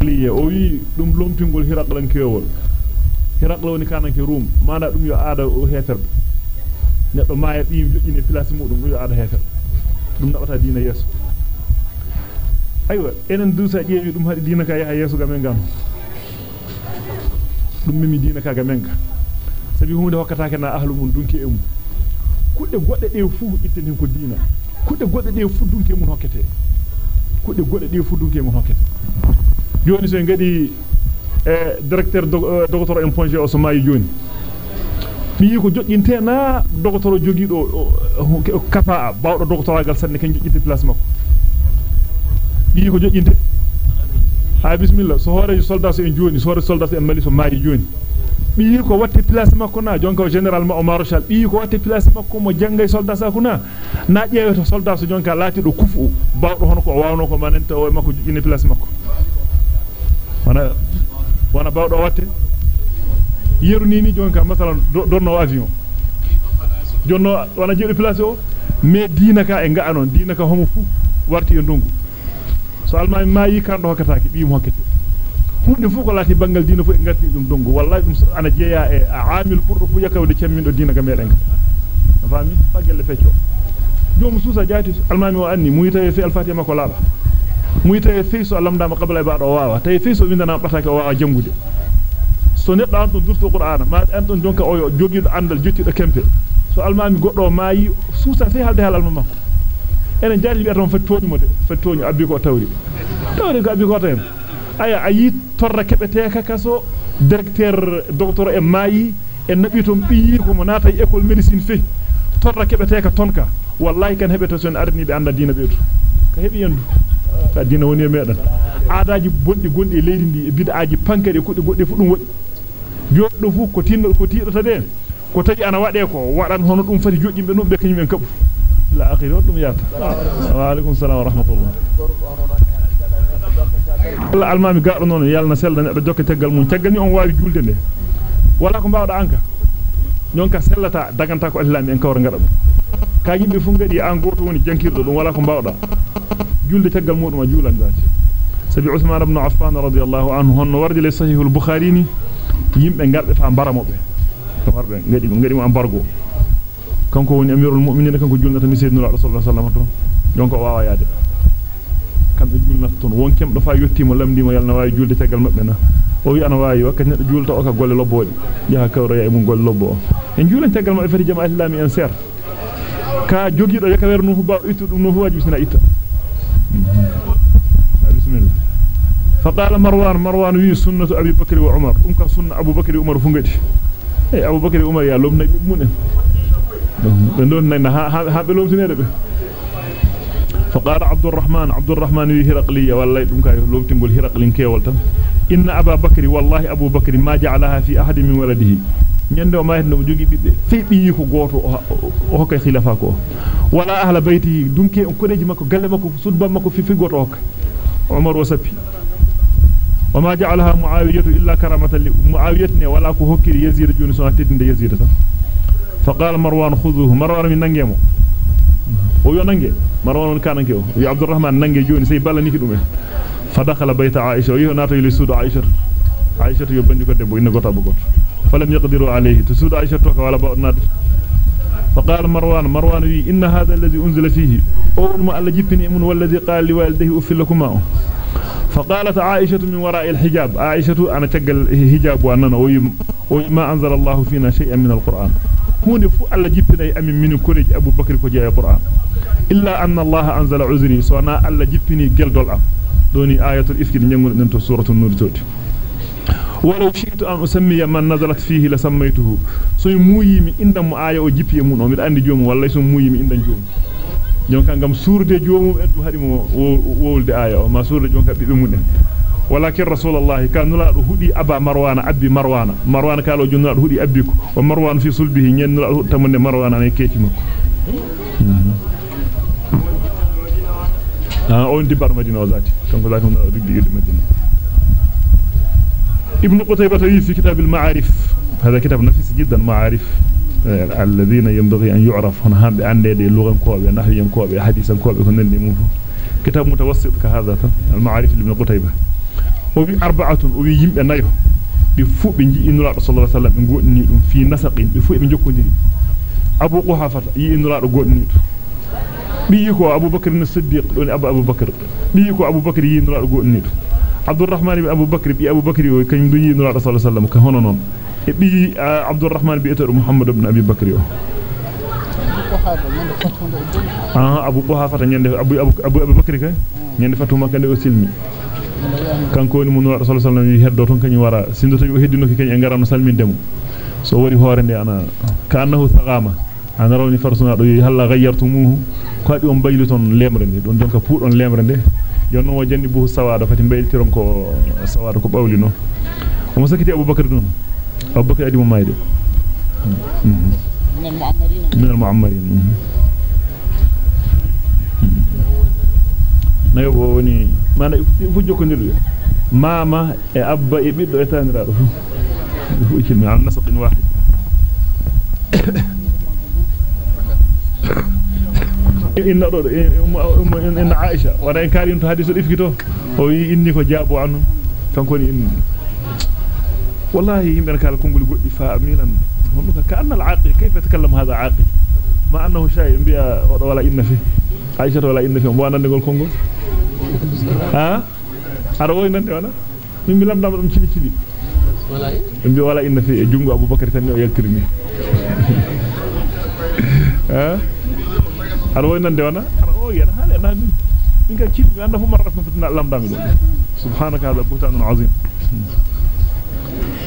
liye o wi dum lomtingol hiraqlan kewol hiraqla woni kananke rum mana dum yo aada o heferbe neddo maaya bi jojjini place mudum yo aada hefer dum nabata diina yeso aywa enen dusa jeewi dum hadi diina ka yaha yeso gamen gam dum mimi diina ka gamen ka sabi hunde hokkata kana ahlu mun dunki e mum kudde godde de fu ittenen ko diina kudde godde de fu dunki mun hokkete kudde godde de fu dunki mun hokkete joni so ngadi e directeur docteur en point o so mayi joni mi yi ko jojjinte na docteur jogido kafa bawdo docteur gal sanne ken jojjinte place makko mi yi ko jojjinte ha bismillah so hore soldat so en joni so hore soldat en mali so mayi joni yi ko watte place makko na jonka general ma o marshal bi ko watte place makko mo jangay soldat sa kuna na ƴeeweto soldat so jonka laati do kufu bawdo hono ko wawno ko manenta o makko jojjine place makko wana wana bawdo watte yeruni ni jonka masalan donno avion jonno wana jeedo place o? Mais dinaka e ngaanon diina ka homo fu warti e ndungu. So alma mayi kando hokkataake mo hokkete hunde fu ko lati bangal dina fu e ngarti dum dongu wallahi dum ana jeya e aamil burdo fu yakawde cemmindo dina ga meden fami fagelle feccio jom suusa jaati almami o anni muyita e fi al-fatiha mako laaba muyita e fi so lamdama qabla e baado waawa tay fi so windana batake o waawa jangude so neddo an don durto qur'ana ma an don jonka o jogido andal jottido kempe so almami goddo maayi suusa fi halde hal alma makko enen jaari bi atom fattooni mo de fattooni abbi ko tawri tawri ko abbi ko tan aya ayi torra kebete ka kaso directeur docteur e maayi e nabi ton biyi ko mo nata école médecine fe torra kebete ka tonka wallahi kan hebeto son arni be anda dina beetu ka hebi yandu ka dina woni e medan aadaaji bondi gondi e leydi ndi e bid'aaji pankade kudde godde fu dum wadi joddo fu ko tinno ko tiidata de ko taji ana wade ko wadan hono dum fati jojjimbe non be kanyum en kabu la akhir wadum yata wa alaikum salam wa rahmatullah Allah almami gaado non yalna selda neddo jokke teggal mun teggal ni on waawi julde de wala ko baawda anka nyonka sellata daganta ko islami en kawra ngada ka yimbe fu ngadi an goto woni jankirdo dum wala ko baawda julde teggal mudum juulan zati sabi Uthman ibn Affan radiyallahu anhu honno wardi le sahih al-Bukhari ni yimbe ngarbe fa baramobe warbe ngadi ngadi mo embargo kanko woni amirul mu'minin kanko julnata mi sayyidina rasulullah sallallahu alaihi wasallam donc o wawa yaade kambe julnata ton won kemdo fa yottimo lamdimo yalna wawi julde tegal mabbe na o wi ana wawi wakkati neddo julta o ka golle lobbodi jaha kawra ya mun golle lobbo en julan tegal mabbe fati jama islami en ser ka jogido yaka wernu fu ba itu dum no fu wajibi sina itta bismillah فقال مروان مروان وي سنة أبي بكر وعمر أمك سنة أبو بكر وعمر فنجتي أي أبو بكر وعمر يا لوم نبي منه دون نين ها ها بلوم تنير به فقال عبد الرحمن عبد الرحمن وي هرقلية والله دم كاي لوم تنقول هرقلين كيول تام إن أبا بكر والله أبو بكر ما جعلها في أحد من ولده nyande o ma hedno jogi bibbe fi biyi ko goto o hokka khilafa ko wala ahla bayti dunke on kodeji makko galle makko sudba makko fi fi goto hokka. Umar wa sapi وما جعلها معاوية إلا كرامة لمعاوية ولا كهكر يزيد جون سنة تدند يزيد فقال مروان خذوه مروان من ننجمه ويو ننجي مروان كان ننجي يا عبد الرحمن ننجي جون سي بالا نيكي دومي فدخل بيت عائشة. ويو ناتو يلي سود عائشة. عائشة يبندي كو دبو إن غوتا بغوت فلم يقدروا عليه. تسود عائشة توك ولا نادر فقال مروان مروان وي إن هذا الذي أنزل فيه أول ما ألا جبني من والذي قال لوالده أفل لكما فقالت عائشة من وراء الحجاب عائشة أنا تقل حجاب وأننا وما أنزل الله فينا شيئا من القرآن. هون فؤال جبني أمن من كوريج أبو بكر كجاء القرآن. إلا أن الله أنزل عذري سوانا ألا جبني قل دول دوني آية الإفك نجمل ننتو سورة النور تودي ولو شئت أن أسمي من نزلت فيه لسميته سو مويي من إندم آية وجبي من ومن أندي جوم والله سو مويي من إندم جوم surde joomum en du harimo wowulde aya o ma surde jonka bibe munen walakin rasulullah kanula do hudi aba marwana abbi marwana marwana kalo jonnula do hudi abbi ko o marwan fi sulbihi nyennula do tamunde marwana ne keci makko ah on di bar madina wazati kanko zati yede madina ibn qutaybah fi kitab al-ma'arif هذا كتاب نفيس جدا معارف الذين ينبغي أن يعرف هنا هم بأندي اللغة كوبي نحو كوبي حديثا كوبي هنن مفو كتاب متوسط كهذا المعارف لابن قتيبة o wi arba'atun o wi yimbe nayo be fu be ji inura sallallahu alaihi wasallam be godni dum fi nasaqin be fu be jokkondiri abu quhafata yi inura do godni to biyi ko abubakar as-siddiq don abu abubakar biyi ko abubakar yi inura do godni to abdurrahman ibn abubakar bi abubakar o kany do yi inura sallallahu alaihi wasallam ka hono non e biyi abdurrahman bi eto muhammad ibn abi bakr o ah abu quhafata nyande abu abu abubakar ka nyande fatuma kande o silmi kanko woni mun rasul sallallahu alaihi wasallam heddo ton kany wara sindo tawi o heddino ki kany e ana rawni farsuna do halla ghayyartumuhu ko adi on bayli ton lemre nde don jonka puudon lemre nde jonno o jandi bu sawada fati bayltiron ko sawada ko bawli no o mo sakiti abubakar dun abubakar adi mo mayde من المعمرين من المعمرين nayo woni mana fu jokkondirde mama e abba e biddo e taniraado fu fu cilmi an nasqin wahid inna do in Aisha wala en kaalin to hadisu difkito o wi inni ko jaabo anu kanko ni inni wallahi yimbe kala kongol goddi fa amilan hono ka anna al-aqil kayfa yatakallam hadha aqil ma annahu shay biya wala inna fi Aisha wala inna fi mo wanande gol kongol ha ara woy nande wana min mi lamdama dum cili cili wala mbi wala dum subhanaka hada buhtanun azim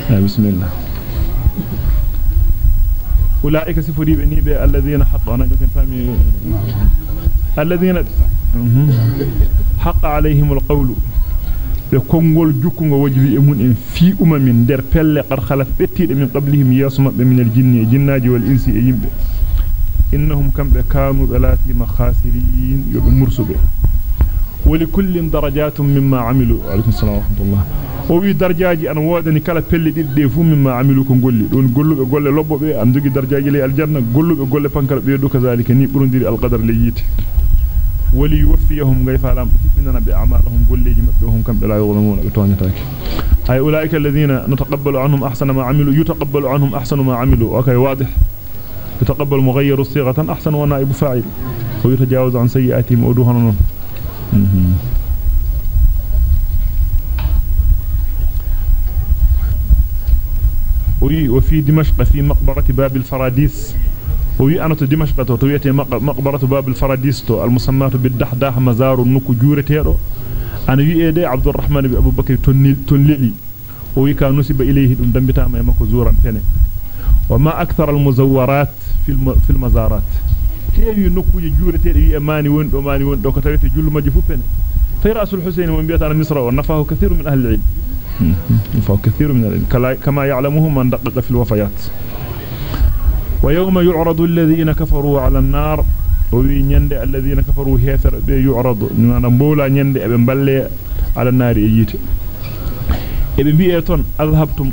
bismillah أولئك سفري بني الذين حقوا أنا كنت فامي الذين حق عليهم القول بكونغول جوكونغو وجبي امون ان في امم در بelle قد خلت بتيد من قبلهم ياسم من الجن جناج إنهم كم كانوا ثلاث مخاسرين يبمرسبه ولكل درجات مما عملوا. عليكم السلام ورحمة الله. وفي درجاتي أنا وعدني كلا بلد إدفو مما عملوا كن قولي. دون قولوا قولوا لبو بي. أندوكي درجاتي لي الجنة. قولوا قولوا بانكر بيدو كذلك نيبرون دير القدر ليت وليوفيهم غيفا لام إننا بأعمالهم قولي جمبهم كم بلا يظلمون بطوانيا تاكي هاي أولئك الذين نتقبل عنهم أحسن ما عملوا. يتقبل عنهم أحسن ما عملوا. أوكي واضح. يتقبل مغير صيغة أحسن ونائب فاعل ويتجاوز عن سيئاتهم ودهنا وفي دمشق في مقبرة باب الفراديس. وي أنا دمشق تويتي مقبرة باب الفراديس المسمى بالدحداح مزار النكو جورتيرو أنا يؤدي عبد الرحمن أبو بكر تنللي وي كان نسب إليه دم دمبتا ما يمكو زورا فنه وما أكثر المزورات في المزارات هي نكو جورتيرو وي ماني وون دو ماني وون دو كتاويتي جول ماجي فوفنه في رأس الحسين من بيت على مصر ونفاه كثير من أهل العلم فكثير من كما يعلمه من دقق في الوفيات ويوم يعرض الذين كفروا على النار وي نيند الذين كفروا هيثر بي يعرض نانا مبولا نيند ابي مبالي على النار ييته ابي بي ton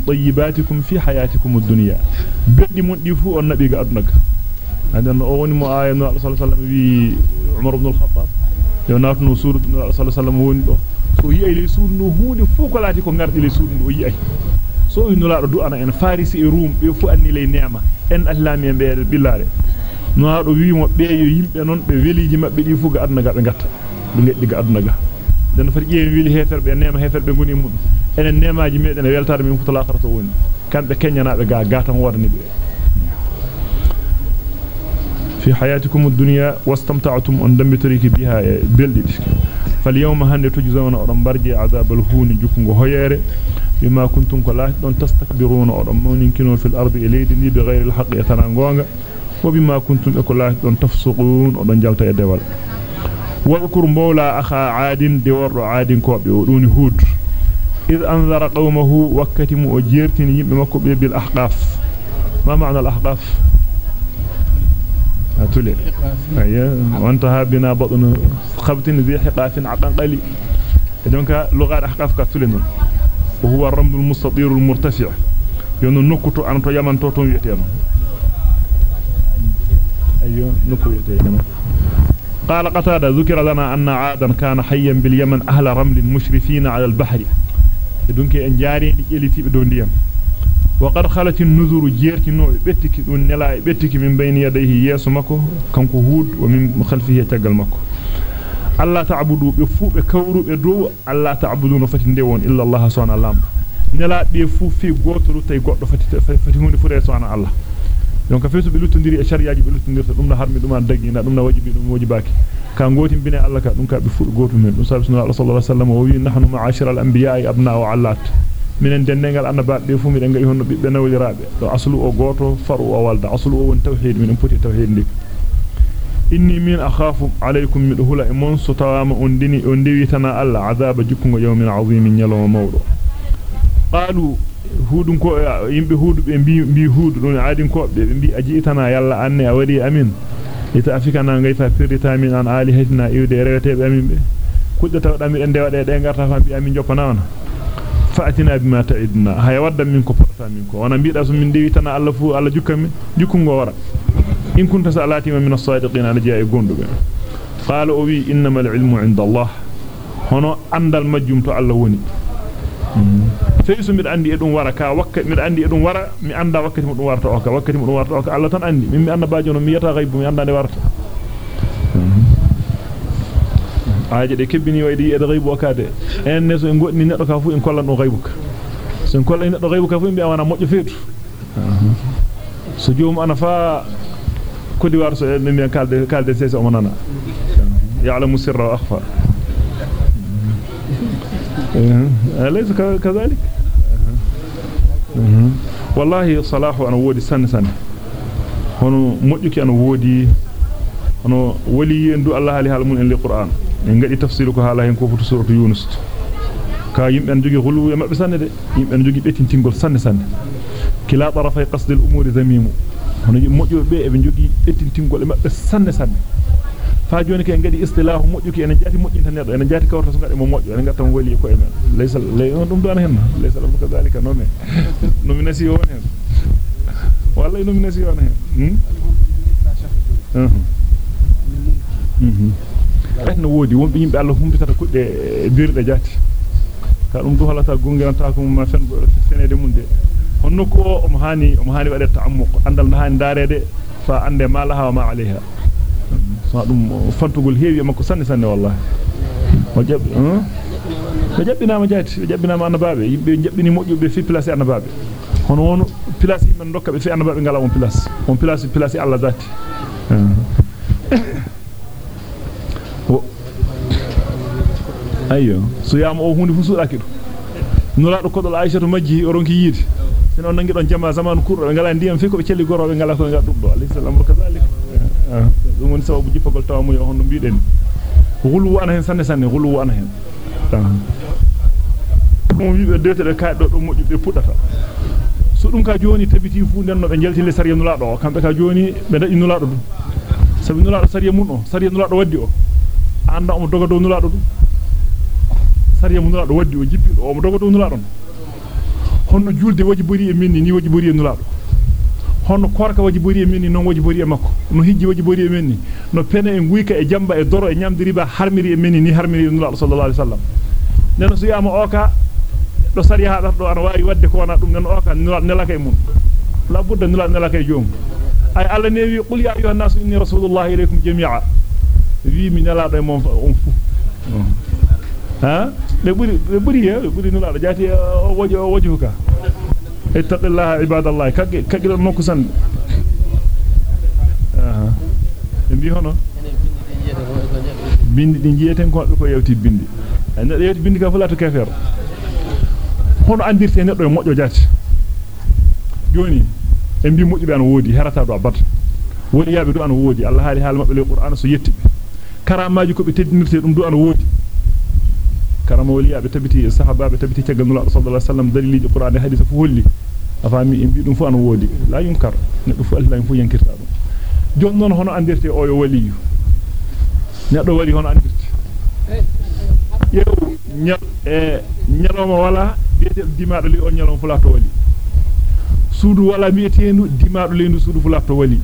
طيباتكم في حياتكم الدنيا بدي من دي فو on nabi ga adunaka andan o woni mo aya no sallallahu alaihi wasallam wi umar ibn al-khattab yo natno suru sallallahu alaihi wasallam woni do so yi'ay le sunno hunde fu ko laati ko ngardi le sunno o yi'ay so wi nula do du ana en farisi e rum be fu anni le neema en allami e beede billare no do wi mo be yo yimbe non be weliji mabbe di fu ga aduna ga be gatta be geddi ga aduna ga den far jeewi wili hefer be neema hefer be ngoni mum enen neemaaji meden e weltare min futa lakhara to woni. Kambe kenyanaabe ga gatam wodani be في حياتكم الدنيا واستمتعتم أن دمتريك بها بلدي فاليوم هند تجزون أرم برجي عذاب الهون جكم هيار بما كنتم كلا دون تستكبرون أرم مونكنون في الأرض إليدني بغير الحق يتنانغوانغ وبما كنتم كلا دون تفسقون أرم جالت يدوال واذكر مولى أخا عاد دور عاد كوبي ودون هود إذ أنذر قومه وكتم أجيرتني بمكو بالأحقاف. ما معنى الأحقاف؟ تولي أيه وانتهى بنا بطن خبط ذي حقاف عقن قلي دونك لغة أحقاف كتولين وهو الرمل المستطير المرتفع. يونو نكتو أن تو يمن تو تون يتيانو أيوه قال قتادة ذكر لنا أن عادا كان حيا باليمن أهل رمل مشرفين على البحر. Khalat an-nuzuru jertino bettiki dun nela e bettiki min bayni yadayhi yeso makko kanko hud wa min khalfihi tagal makko alla ta'budu be fu be kawru be do alla ta'budu no fati ndewon illa allah subhanahu wa ta'ala nela be fu fi goto tay goddo fati fati hunde fure subhanahu allah donc feesu be luttondiri e shariaaji be luttondirta dum na harmi dum an daggi na dum na wajibi dum wajibaki ka gotim bine Allah ka dum ka be fudu goto men dum sabi sallallahu alaihi wasallam o wi nahnu ma'ashara al-anbiya'i abna'u 'allat minen dendengal annaba be fu mi den ngai hono bibbe nawlirabe do aslu o goto faru o walda aslu o won tawhid minen poti tawhid ndi inni min akhafu alaykum min hula e mon so tawama on dini on dewi tana Allah azaba jukungo yawmin 'azimin yalama mawdo qalu hudun ko yimbe hudu be mbi mbi hudu don aadin ko be mbi aji itana yalla anne a wadi amin ita afika na ngai fa firita min an alihatina iwde rewete be amin be kudda tawda mi en dewade de garta fa bi amin joppa nawna fa'atina bima ta'idna hay wadda min ko porta min ko wana biida so min dewi tana alla fu alla jukkami jukkungo wara in kunta salati min as-sadiqin ala ja'i gondube qala o wi innamal ilmu 'inda allah hono andal majjum to alla woni feyso mi andi edum wara ka wakka mi andi edum wara mi anda wakkati mudum warta o ka wakkati mudum warta o ka Allah tan andi min mi anda baajo no mi yata gaybu mi anda ne warta aaje de kebbini waydi ede gaybu akade en ne so en godni neddo ka fu en kollan do gaybuka so en kollan neddo gaybuka fu en bi wana mojjo feetu so joom ana fa kodi war so en mi kalde kalde sese o manana ya'lamu sirra wa akhfa أليس كذلك والله صلاح أنا وودي سنة سنة هنو مجيك أنا وودي هنو ولي يندو الله عليه المن إن القرآن إن قد تفسيرك هذا هين كوفة سورة يونس ka yimbe en jogi hulu e mabbe sanne de yimbe en jogi betintingol sanne sanne kila tarafay qasd al umuri zamimu hono mojjo be e be jogi betintingol e mabbe sanne sanne fa joni ke ngadi istilahu mojjuki ene jati mojjinta neddo ene jati kawrta so ngade mo mojjo ene gatta mo wali ko e men laysa lay on dum do ana hen laysa lam kadhalika non no mi nasi on hen wallahi no mi nasi on hen hmm mhm mhm no wodi wonbe yimbe Allah humbitata kudde birde jati ka dum du halata gongiranta ko ma fen fenede mun de honno ko o hani o hani wade ta'ammuq andal hani darede fa ande ma laha ma alaiha sa dum fantugol heewi makko sanne sanne wallahi o hein be jabbinama jaati be jabbinama annababe yimbe jabbini mojjube fi place annababe hono won place yimbe dokka be fi annababe ngala on place on place place Allah zati ayyo so yama o hunde fu suudaki do nulaado kodol aisha to majji o ronki yidi sino nangi don jama zaman kurdo ngala ndiyam fi ko be celli gorobe ngala ko ngadum do alayhi salam kazalik dum woni sababu jippagol tawamu yo hono biiden gulu ana hen sanne sanne gulu ana hen dum wiibe deete kaado do mojju be pudata so dum ka joni tabiti fu den no be jeltinde sariya nulaado kambe ka joni be dadi nulaado dum sabi nulaado sariya mun o sariya nulaado waddi o anda o doga do nulaado dum sariya mun nulaado waddi o jippi o mo doga do nulaado honno julde waji bori e minni ni waji bori e nulaado honno korka waji bori e non waji bori e no hijji waji bori e no pene e nguyka e jamba e doro e nyamdiri ba harmiri e ni harmiri e nulaado sallallahu alaihi wasallam neno so yama oka do sariya haɗata ɗo ana wawi wadde ko wana ɗum nen oka nelaka e mum la budda nula nelaka e joom ay alla ne wi qul ya ayuha nasu inni rasulullah ilaykum jami'a wi mi nelaɗo e mom on fu ha be buri be buri he be buri nulaɗo jati o woji o woji ka san aha e mbi hono bindi di jiyeten ko ko yewti bindi en yewti bindi ka fulata kafir hono andirte neddo e mojjo jati joni en bi mojjube an wodi herata do abata woni yabe do an wodi Allah haali haal mabbe le qur'an so yetti karamaaji ko be teddinirte dum do an wodi كرم وليا بتبتي الصحابة بتبتي تجنوا الله صلى الله عليه وسلم دليل القرآن هذه فهولي أفهمي إن بدون فأنا ولي لا ينكر نقف الله ينفو ينكر هذا جنون هنا عندك أي ولي نقول ولي هنا عندك يو نل نلوم ولا بيت دمار لي أن يلوم فلا تولي سود ولا بيتينو دمار لي نسود فلا تولي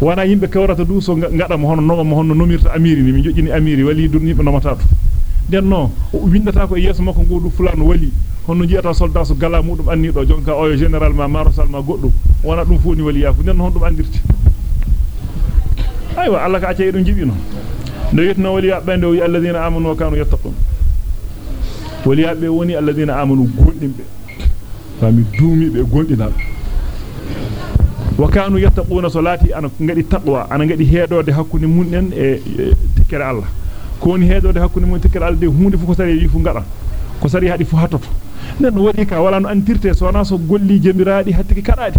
wana yimbe kawrata du so ngada mo hono no mo hono numirta amiri ni mi joggini amiri wali dur ni be no matatu den no windata ko yeso makko ngodu fulano wali honno jiata soldat so gala mudum anni do jonka o general ma marshal ma goddo wona dum funi waliyaku nen hon dum andirti aywa Allah ka acay dum jibino no yetno waliya bande o alladheena amanu kanu yattaqun waliya be woni alladheena amanu gondimbe fami duumi be gondinal wa kanu yattaquna salati ana ngadi taqwa ana ngadi heedode hakkunde mun en e tikkere Allah ko woni heedode hakkunde mun tikkere Allah de hunde fu ko sari yi fu ngada ko sari hadi fu hatoto nen wadi ka wala no antirte so na so golli jemiraadi hattiki kadaadi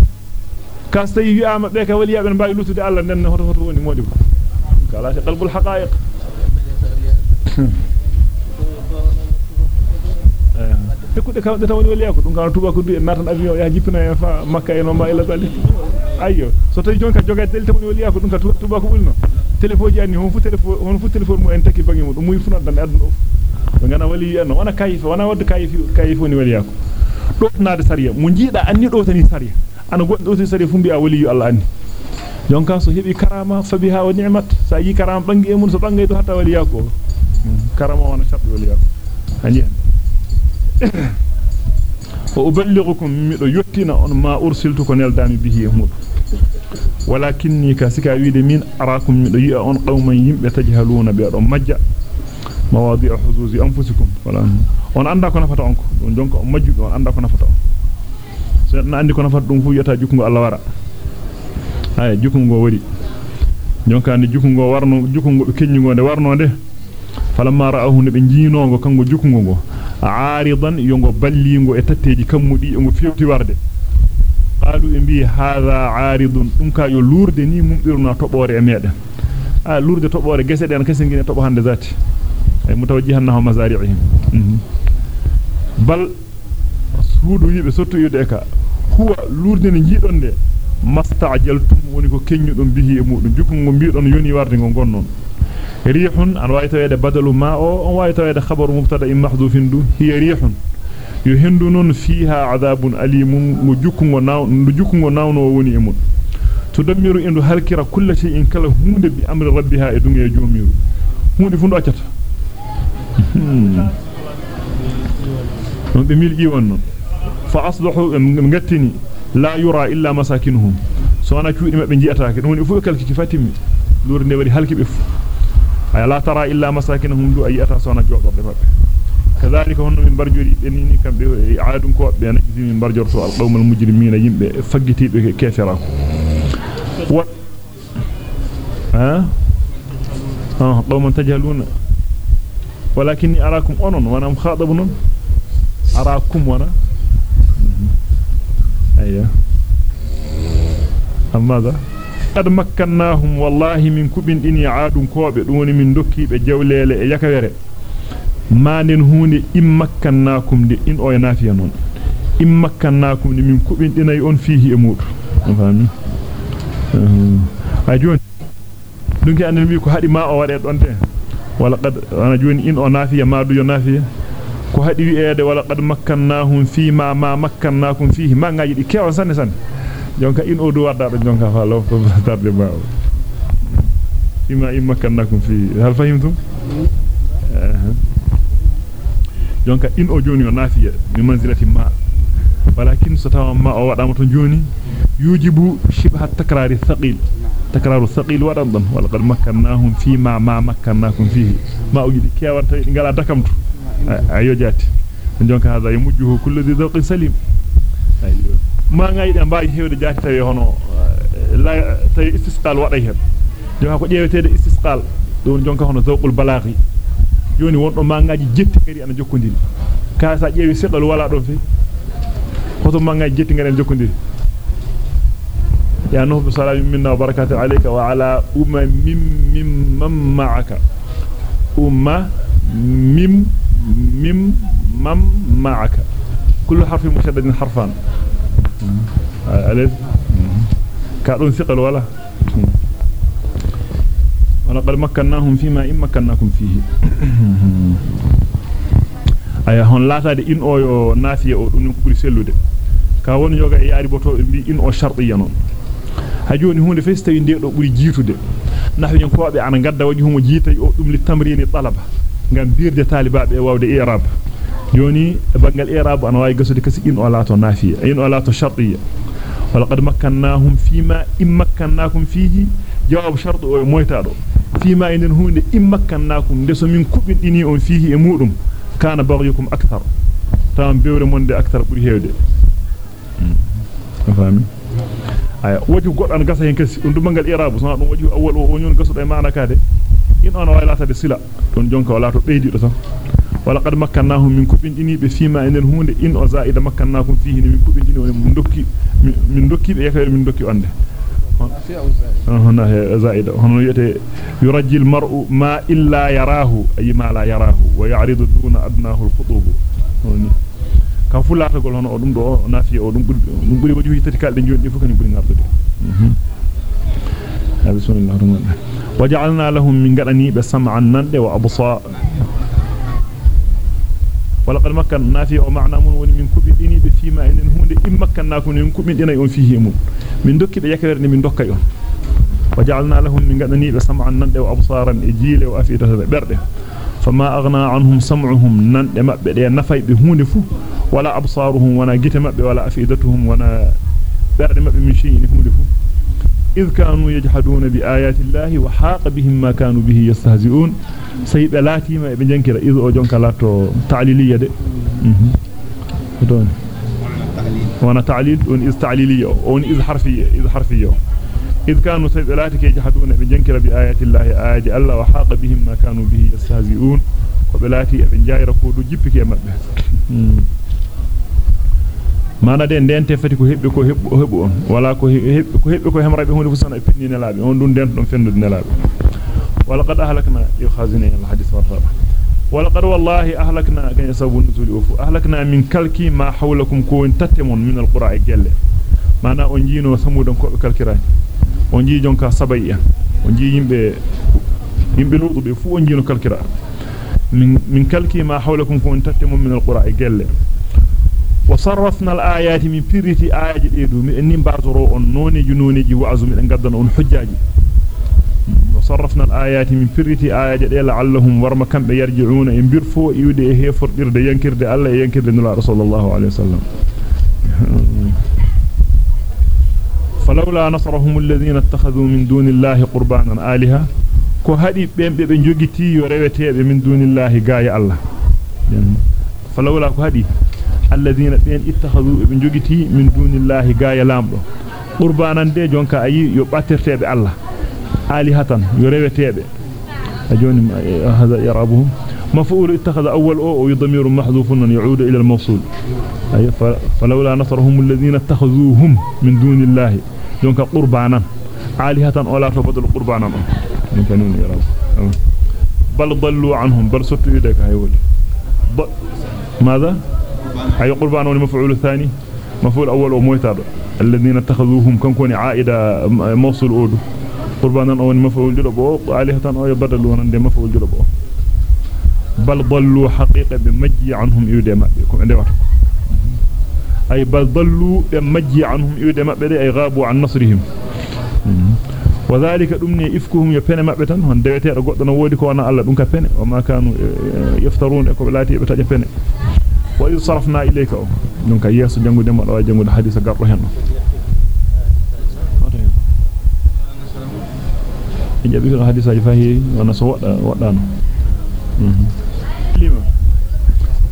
ka so tawi wi'ama be ka waliya ben mbaawi lutude Allah nen hoto hoto woni modi ko kala ta qalbul haqa'iq ekkude kawde tan woni waliya ko dum kan tuba ko du en natan avion ya jippina en fa makka en ma ila dalik ayyo so tawi jonka jogade del tan woni waliya ko dum ka tuba ko bulno téléphone ji anni hon fu téléphone hon fu téléphone mu en takki bangi mu dum muy fu noddan aduna of ngana wali en wana kayif wana wadde kayif kayif woni waliya ko do naade sariya mu jiida anni do tani sariya ana goddo do tani sariya fu bi a wali Allah anni jonka so hebi karama fa biha wa ni'mat sa yi karama bangi e mun so bangay do hatta waliya ko karama wana shabbi waliya hani wa uballighukum mido yottina on ma ursiltu ko neldami bihi e mud walakinni ka sika wiide min arakum mido yi'a on qawman yimbe tajhaluna be do majja mawadi'a huzuzi anfusikum. Wala on anda ko nafata onko. Don jonka on majjudo on anda ko nafata on. So na andi ko nafata dum fu yata jukungo Allah wara. Ay jukungo wari. Jonka ni jukungo warno jukungo be kenyugo de warno de falamma ra'ahu ne be jiinongo kango jukungo ngo e e ngo fewti warde qalu e bi hadha aaridun dum ka yo lurde ni mumdirna tobore e meden a lurde tobore gese den kese ngine tobo hande zati ay mutawajjihannahu mazari'ihim bal suudu yibe sotto yude ka huwa lurde ne jidon de masta'jaltum woni ko kenyudum bihi e mudum jukungo biidon yoni warde ngo gonnon rihun an wayi tawede badalu ma o on wayi tawede khabaru mubtada in mahdhufin du hiya rihun yuhindu nun fiha adabun alimun mujukungo naw ndujukungo nawno woni e mud tudammiru indu halkira kullu shay'in kala hunde bi amri rabbiha e dunge joomiru hunde fu ndo accata non be mil iwon non fa asbahu ngattini la yura illa masakinuhum لا ترى إلا مساكنهم لو أي أتصان جوضر لفرح كذلك هنو من برجر إبنيني كبعادن كواب بأن أجزي من برجر سؤال قوم المجرمين فقتي بكثرة و... ها؟ ها قوم تجهلون. ولكني أراكم أنن وأنا مخاطب أراكم وأنا. أيها أم ماذا؟ Ah arakum onon wana mkhadabun arakum wana ayya amma da qad makkannahum wallahi min kubin dini aadun koobe dum woni min dokkibe jawlele e yakawere manen hunde immakkannakum de in o nafiya non immakkannakum de min kubin dinay on fihi e mudu fami ha joni dunki anen wi ko hadi wi'ede wala qad makkannahum fi ma ma makkannakum fihi ma ngaji di kewan sanne sanne jonka in o wadda do jonka fa law to tarde ma ima imma kannakum fi hal fahimtum jonka in o joni o nafiya mi manzilati ma walakin so tawa ma o wadama to joni yujibu shibha takrari thaqil takraru thaqil wadan dan wala qad makkannahum fi ma ma makkannakum fihi ma o yidi kewanta di ngala dakamtu ayo jati jonka hada yumujjuhu kullu dhi dhaqin salim ayo ma ngayi de mbaawi hewde jaati tawi hono la tawi istisqal waday hen jonka ko ƴeewetede istisqal don jonka hono zawqul balaghi joni wondo ma ngaji jetti ngari ana jokkondiri ka sa ƴeewi sedal wala don fe hoto ma ngaji jetti ngari ana jokkondiri ya nuhu salamu minna wa barakatuh alayka wa ala umma mim mimman ma'aka umma mim mim mam ma'aka kullu harfin mushaddadin harfan ألف كادون ثقل ولا ولقد مكناهم فيما إن مكناكم فيه aya hon laataade in o yo naafiye o dum ko buri sellude ka won yoga e yaari boto be bi in o shartiya non ha joni hunde fes tawi de do buri jiitude nahwi en ko be ana gadda waji humo jiitay o dum li tamrini talaba ngam birde talibaabe e wawde i'rab يوني بنقل إيراب أنا واي قصدي كسي إن أولاتو نافية إن أولاتو شرطية ولقد مكناهم فيما إن مكناكم فيه. جواب شرط ومويتارو فيما إن هون إن مكناكم. ديسو من كبن إني أم فيه أمورم كان بغيكم أكثر. تام بيور من دي أكثر بريه دي فهمي أيا وجه قرآن قصة ينكسي. ونبنقل إيرابو صنعنا وجه أول وغنيون قصد أي معنى كادي in on wala tade sila don jonka wala to beydido tan ولقد مكناهم من كوبينديني بفيما إن الهونde in o zaida makkannakum fihi min kubindini on min dokki min dokki be yakere min dokki onde هنا زائدة هنا يأتي يرجي المرء ما إلا يراه أي ما لا يراه ويعرض دون أدناه الخطوب. كان فلا تقول هنا أدم دو نافية أدم دم بلي وجهه تتكال دنجون دي فكان يبلي نعرض هذا بسم الله الرحمن الرحيم وجعلنا لهم من قرني بسمعا ننده وأبصاء. ولقد مكننا فيه ومعنا منون من كبير ديني بفيما إنه إن مكناكم من كبير ديني فيه من من دك بيكبرني من دك يوم. وجعلنا لهم من قرني بسمعا ننده وأبصارا إجيل وأفيدة برده فما أغنى عنهم سمعهم ننده مأبئ نفاي بهون فو. ولا أبصارهم ولا جيت مأبئ ولا أفيدتهم ولا برد مأبئ من شيء هون فو. إذ كانوا يجحدون بآيات الله وحاق بهم ما كانوا به يستهزئون. سيب لاتي ما بجنكر إذ أو جنك لاتو تعليلية دي. وأنا تعليل ون إذ تعليلية ون إذ حرفية إذ حرفية. إذ كانوا سيب لاتي يجحدون بجنكر بآيات الله آيات الله وحاق بهم ما كانوا به يستهزئون. وبلاتي إبن جاير كودو جيبك يا مبه mana de ndente fati ko hebbe ko hebbo hebbo on wala ko hebbe ko hebbe ko hemrabe hunde fusana e pinni nelabe on dun dent don fendude nelabe wala qad ahlakna yukhazina al hadith wa raba wala qad wallahi ahlakna kan yasabu nuzuli ufu ahlakna min kalki ma hawlakum ko on tattemon min al qura e gelle mana on jino samudan ko kalkirani on ji jonka sabay en on ji yimbe yimbe ludu be fu on jino kalkira min min kalki ma hawlakum ko on tattemon min al qura e gelle وصرفنا الآيات من فريتي آيات إيدو. من بازرو أن نونيجي نونيجي وعزو من أنقدنا أن حجاجي. وصرفنا الآيات من فريتي آيات إيه لعلهم ورما كم بيرجعون إن بيرفو يودي إيه فرد ينكر دي الله ينكر دي نلا رسول الله عليه وسلم. نصرهم الذين اتخذوا من دون الله قربانا آلهة ko hadi bembe be jogiti yo rewetebe min dunillahi gaaya Allah falawla ko hadi alladhina ben ittakhadhu ibn jogiti min dunillahi gaaya lamdo qurbanan de jonka ayi yo battertebe Allah alihatan yo rewetebe ajoni hada yarabuhum مفعول اتخذ أول أو وضمير محذوف يعود إلى الموصول. أي فلولا نصرهم الذين اتخذوهم من دون الله. دونك قربانا. آلهة ولا تبدل قربانا. كانوا يرى بل ضلوا عنهم. بل ستوا يدك هاي ولي. ماذا؟ أي قربان والمفعول الثاني. مفعول أول ومويتاد الذين اتخذوهم كم كوني عائدة موصول أودو. قربانا أو مفعول جلبو آلهة أو يبدلوا عند مفعول جلبو بل ضلوا حقيقة بمجي عنهم يودي مأبئكم عند وقتكم أي بل ضلوا بمجي عنهم يودي مأبئ أي غابوا عن نصرهم. وذلك دمني إفكهم يبين مأبئتان هون دويتي رقودنا ووديكو أنا الله دونك بين وما كانوا يفترون إكو بلاتي بتاج بين وإذ صرفنا إليك دونك يسو جنگو دم حديث ko hadisa ji fahi wana so wada wadano lima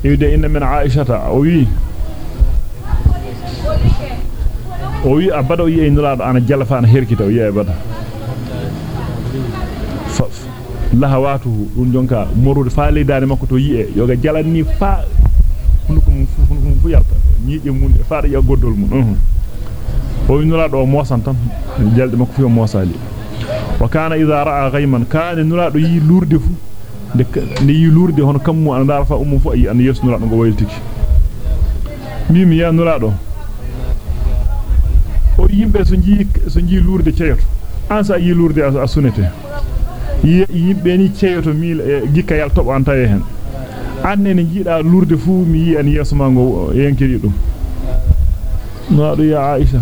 yude inna min aishata o wi o wi abada o yi nulaado ana jalafa ana herkita o yi abada lahawatu dun jonka morude fa leydane makko to yi e yoga jalanni fa fu yalta ñiije mun e faada ya goddol mun o winura do mosan tan jalde makko fu mosali wa kana idha ra'a ghayman kana nura do yi lurde fu de de yi lurde hono kammu an dara fa ummu fu ayi an yesnura do go wayltiki mimi ya nura do o yimbe so ji so ji lurde ceyoto an sa yi lurde a sunete yimbe ni ceyoto mil gikka yal tobo an tawe hen anne ne jiida lurde fu mi yi an yeso mango yankiri dum no adu ya aisha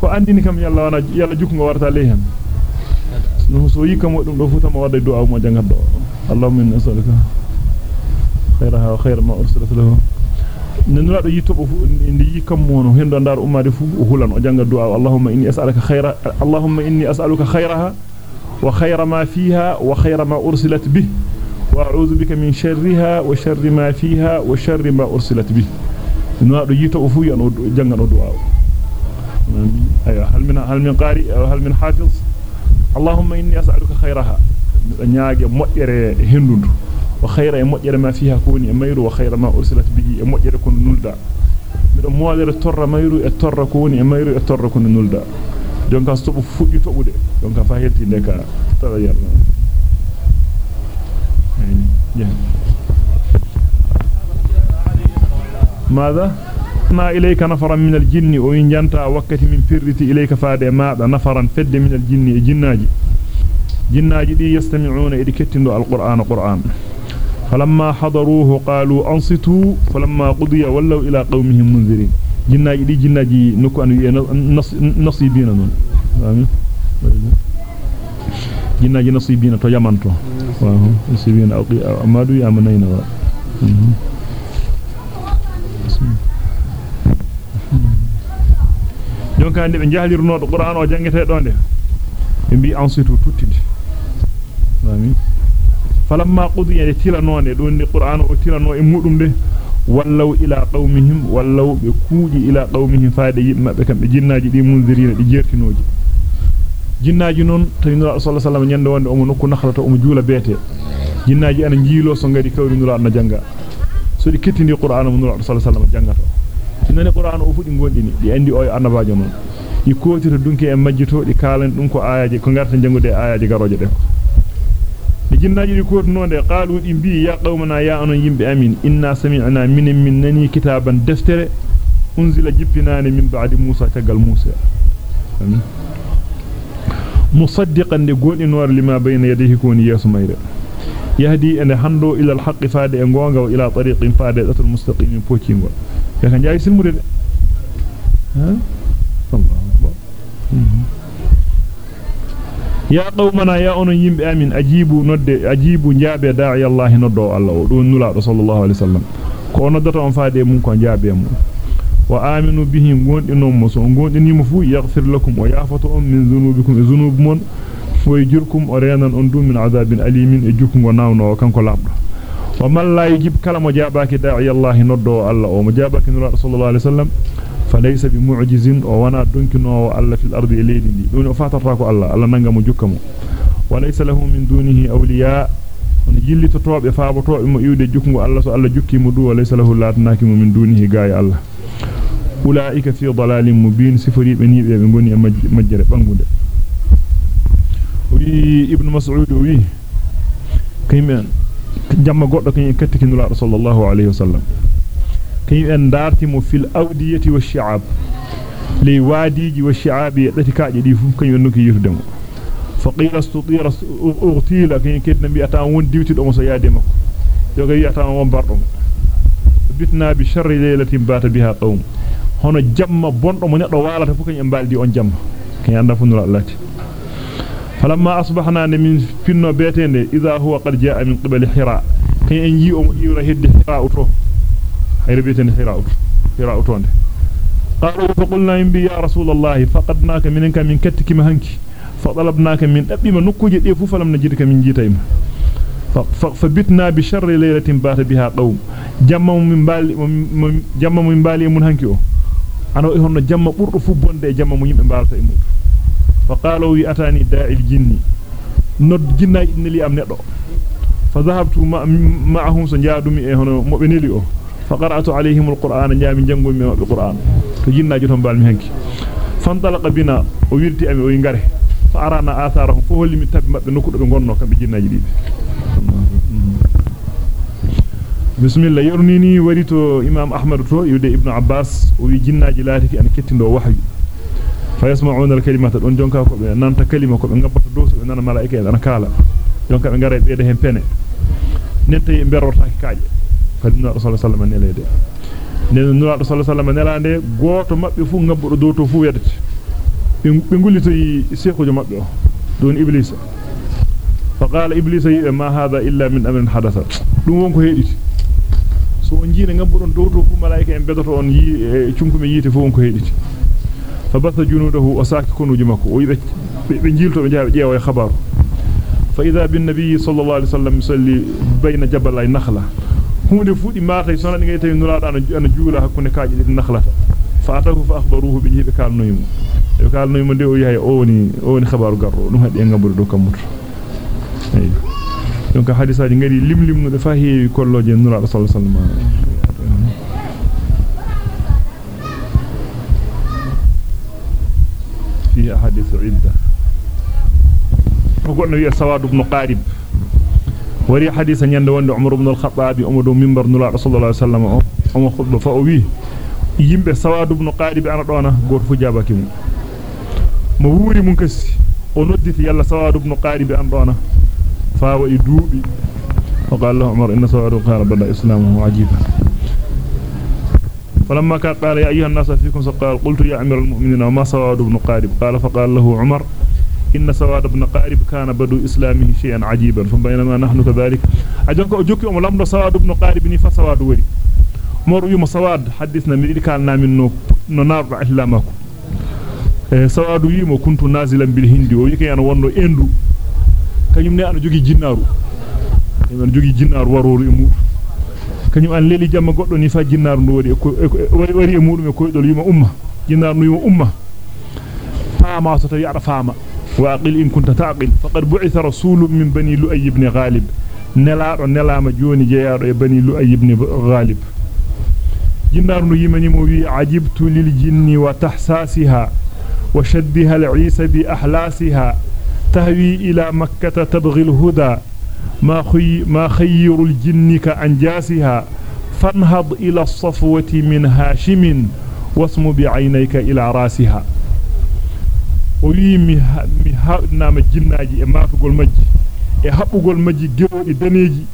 ko andini kam yalla wana yalla jukko warta le hen no so yi kam dum do fu tama wadda du'a mo jangat do allahumma inna nas'aluka خيرها وخير ما أرسلت له ننرى يتوب إني كم مونو هندو دار أمة فو وهلان وجنگ الدعاء اللهم إني أسألك خير اللهم إني أسألك خيرها وخير ما فيها وخير ما أرسلت به وأعوذ بك من شرها وشر ما فيها وشر ما أرسلت به. نرى يتوب فو جنگ الدعاء أيوة هل من هل من قارئ أو هل من حافظ؟ اللهم إني أسألك خيرها. نياغي مؤيرة هندو وخير مؤجر ما فيها كوني ميرو وخير ما أرسلت به مؤجر كن نلدا mido moodere torra mayru e torra ko woni e torra sobo fuddi tobude jonka fa helti de ka tawa yarna ماذا؟ ما إليك نفرا من الجن وإن جنتا وقت من فرتي إليك فاد ماذا؟ نفرا فد من الجن جناجي. جناجي دي يستمعون إذ كتندوا القرآن قرآن. فلما حضروه قالوا أنصتوا فلما قضي ولوا إلى قومهم منذرين. جناجي دي جناجي نكو أن نصيبين نون جناجي نصيبين تو يمانتو واه نصيبين أو امادو يا منين وا jonka ande be jahlirno do qur'an o jangete do nde be bi ansitu tuttidi amin falamma qudiya e tilanone don ni qur'an o tilano e mudum de wallaw ila qaumihim wallaw be kuuji ila qaumihim faade yimbe kambe jinnaaji di munzirina di jertinoji jinnaaji non tawi nura sallallahu alaihi wasallam nyande wonde o mo nokku nakhlata o mo juula beete jinnaaji ana jiilo so ngari kawri nura na janga so di kettindi qur'an mo nura sallallahu alaihi wasallam jangata inane qur'an o fudi gondini di andi o annabaajo non di kootira dunki e majjito di kalan dum ko ayaji ko ngarta jangude ayaji garoje de jinnaaji di koornonde qaalu di bi ya qawmana ya anon yimbe amin inna sami'na min minnani kitaban deftere unzila jippinani min ba'di musa tagal musa amin مصدقا لغوني نور لما بين يديه كون يسمير يهدي أن حمدو إلى الحق فاد انغونغا إلى طريق فاد المستقيم فوتينغو يا كان جاي سمور ها؟ يا قومنا يا اون ييم آمين. أجيبو نود أجيبو نجاب داعي الله ندو الله. دون نولا صلى الله عليه وسلم. كون ندتو ام فاد مون كون جابيمو وآمنوا به غوندينوم مسو غوندينيمو فو يغفر لكم ويعفو من ذنوبكم. ذنوب من فويجركم ورينان اندو من عذاب أليم اجكم وناونو كانكو لامد ومن لا يجيب كلام جاباك داعي الله ندو الله. ومجابك نور صلى الله عليه وسلم فليس بمعجز وأنا دنكنو الله في الأرض ليدني دون فاتراكو الله. الله نانغامو جوكمو وليس له من دونه أولياء. on jillito tobe faabo tobe mo iwde jukugo alla so alla jukki mo du wala salahu latnaaki mo min duuni higaay alla أولئك في ضلال مبين. سفري بني بني مجر بنغود ابن مسعود وي كيمان جام غودو كاني كاتكين رسول الله عليه وسلم. كيم أن دارتمو في الأودية والشعاب. لي واديج والشعاب داتي كاجي دي فوم كاني نوكي يوردم فقيل استطير أغتيل كاني كيت نبي اتا وون ديوتي دومو سو يادي مكو يوغي اتا وون بارتم بتنا بشر ليلة بات بها قوم. Hono jamma bondo mo neddo walata fu kany baldi on jamma kay anda fu nura allati falamma asbahna min finno betende idha huwa qad jaa min qibali hira kay en yi o mo iwra hedde hira uto hayre bi'eten hira'u hira'u tonde qalu fa qulna bi ya rasul allah faqadnaka minka min kattiki ma hanki fa talabnaka min dabbima nukkuje de fu falam najidka min jitayma fa bitna bi sharri laylatin bata biha qawm jamma min bali jamma min bali mun hanki o ana hono jamma burdo fu bonde e jamma mu yimbe balta e mudu fa qalu wi atani da'il jinni nod jinnaaji neli am neddo fa dhahabtu ma'ahum so jaadumi e hono mo be neli o فقرأت عليهم القرآن جامي جنگو مي القرآن تو جناجو ton balmi hanki فانطلق بنا ويرتي امي وينغاري فارانا آثارهم فهول من تاب مبه نكو be gonno kambe jinnaji dibe بسم الله يرنيني وريتو إمام أحمد رو يودي ابن عباس ويجينا جلاتك أن كتن دو وحي فيسمعون الكلمة تقول جونكا نان تكلمة قل انقبط الدوس وانان ملائكة أنا كالا جونكا انقرأي بيده همبيني ننتي امبر ورطاك كاي فدنا رسول الله صلى الله عليه وسلم نيلا يدي نينا رسول الله صلى الله عليه وسلم نيلا عندي قوتو مب يفو نقبط دوتو فو يدت بنقولي تي سيخو جمب دو دون إبليس فقال إبليس ما هذا إلا من أمر حدثت دون وانكو هيدتي so on jiina ngambudon dowto fu malaika en bedoto on yi cunkume yite fu on ko hediti فبث جنوده وساك كنوج مكو وإذا بنجيلتو بجاء جاء خبر فإذا بالنبي صلى الله عليه وسلم يصلي بين جبل النخلة hunde fudi maata sona ngay tawi nulaado ana juula hakkunde kaaji di nakhlata fa atahu fa akhbaruhu bi jibe kalnoyimo e kalnoyimo de o yahay o woni o woni khabaru garro dum hadi en gambude do kamuto ayi donc hadisaaji ngari limlimnude fa heewi kolloje nulaado sallallahu alaihi wasallam فيه أحاديث عدة وقلنا هي سواد بن قارب وري حديثا يند وند عمر بن الخطاب أمدو منبر نلا رسول الله صلى الله عليه وسلم أم خطبة فأوي yimbe sawadu ibn qarib ana dona goto fu jabaki mu mo wuri mun kasi o nodditi yalla wa duubi وقال له عمر إن سواد قال بدا إسلامه عجيبا فلما كان قال يا أيها الناس فيكم قال قلت يا أمير المؤمنين وما سواد بن قارب؟ قال فقال له عمر إن سواد بن قارب كان بدو إسلامه شيئا عجيبا. فبينما نحن كذلك. أجنك أجوكي أم لمن سواد بن قارب فسواد وري. مر يوم سواد حدثنا من ذلك كان من نار إسلامك سواد يوم كنت نازلا بالهندي ويكي أنا ونو إندو. كان ne ana jogi jinnaru en jogi jinnaru waroro e mudu kanyum an leli jamma goddo ni fa jinnar ndu wari wari e mudum e koydol yima umma jinnar ndu yima umma fama so tawi ada fama wa aqil in kunta taqil faqad bu'itha rasulun min bani lu'ay ibn ghalib nelaado nelama joni jeyaado e bani lu'ay ibn ghalib jinnar ndu yima ni mo wi ajibtu lil jinni wa tahsasiha wa shaddiha al-isa bi ahlasiha tahwi ila makkah tabghi al-huda ما خي ما خير الجن كأنجاسها فانهض إلى الصفوة من هاشم واسم بعينيك إلى راسها ويمي نام الجناجي ما تقول مجي e habbugol majji gerodi daneji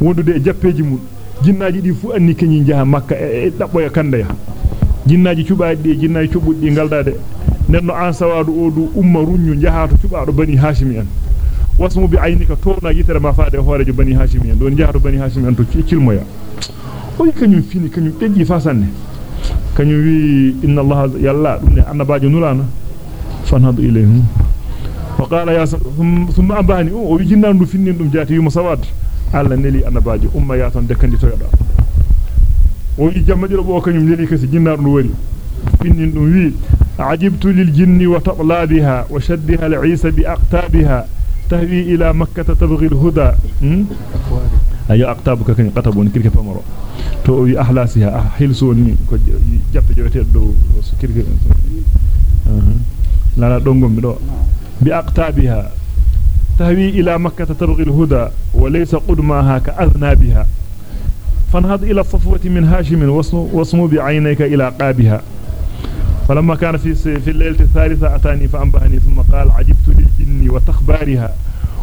wondude e jappeji mun jinnaji di fu anni kenyi jaha makka e dabbo e kanda ya jinnaji cubaadi di jinnaji cubudi ngaldade nenno an sawadu odu umma runyu jahato cubaado bani hashimi en wasmu bi aynika towna yitere ma faade hoorejo bani hashimi en don jahado bani hashimi en to cilmoya o kanyum fini kanyum dejji fasanne kanyum wi inna allah yalla dum ne annabajo nulana fanhadu ilayhim wa qala ya thumma abani o jinnandu finnin dum jati yuma sawad alla neli annabajo umma ya ton dekandi to yoda o yi jammajiro bo kanyum neli kasi jinnandu wari taqlabiha wa shaddaha al isa bi aqtabiha تهوي إلى مكة تبغي الهدى. أي أقتابك كن قطبون كيرك فمرو تو أحلاسها. حلسوني دو كيرك لا لا دونغوم دو بأقتابها. تهوي إلى مكة تبغي الهدى. وليس قدماها كأذنابها. فانهض إلى الصفوة من هاشم. وصمو بعينيك إلى قابها. فلما كان في في الليلة الثالثة أتاني فأنبهني ثم قال عجبت للجن وتخبارها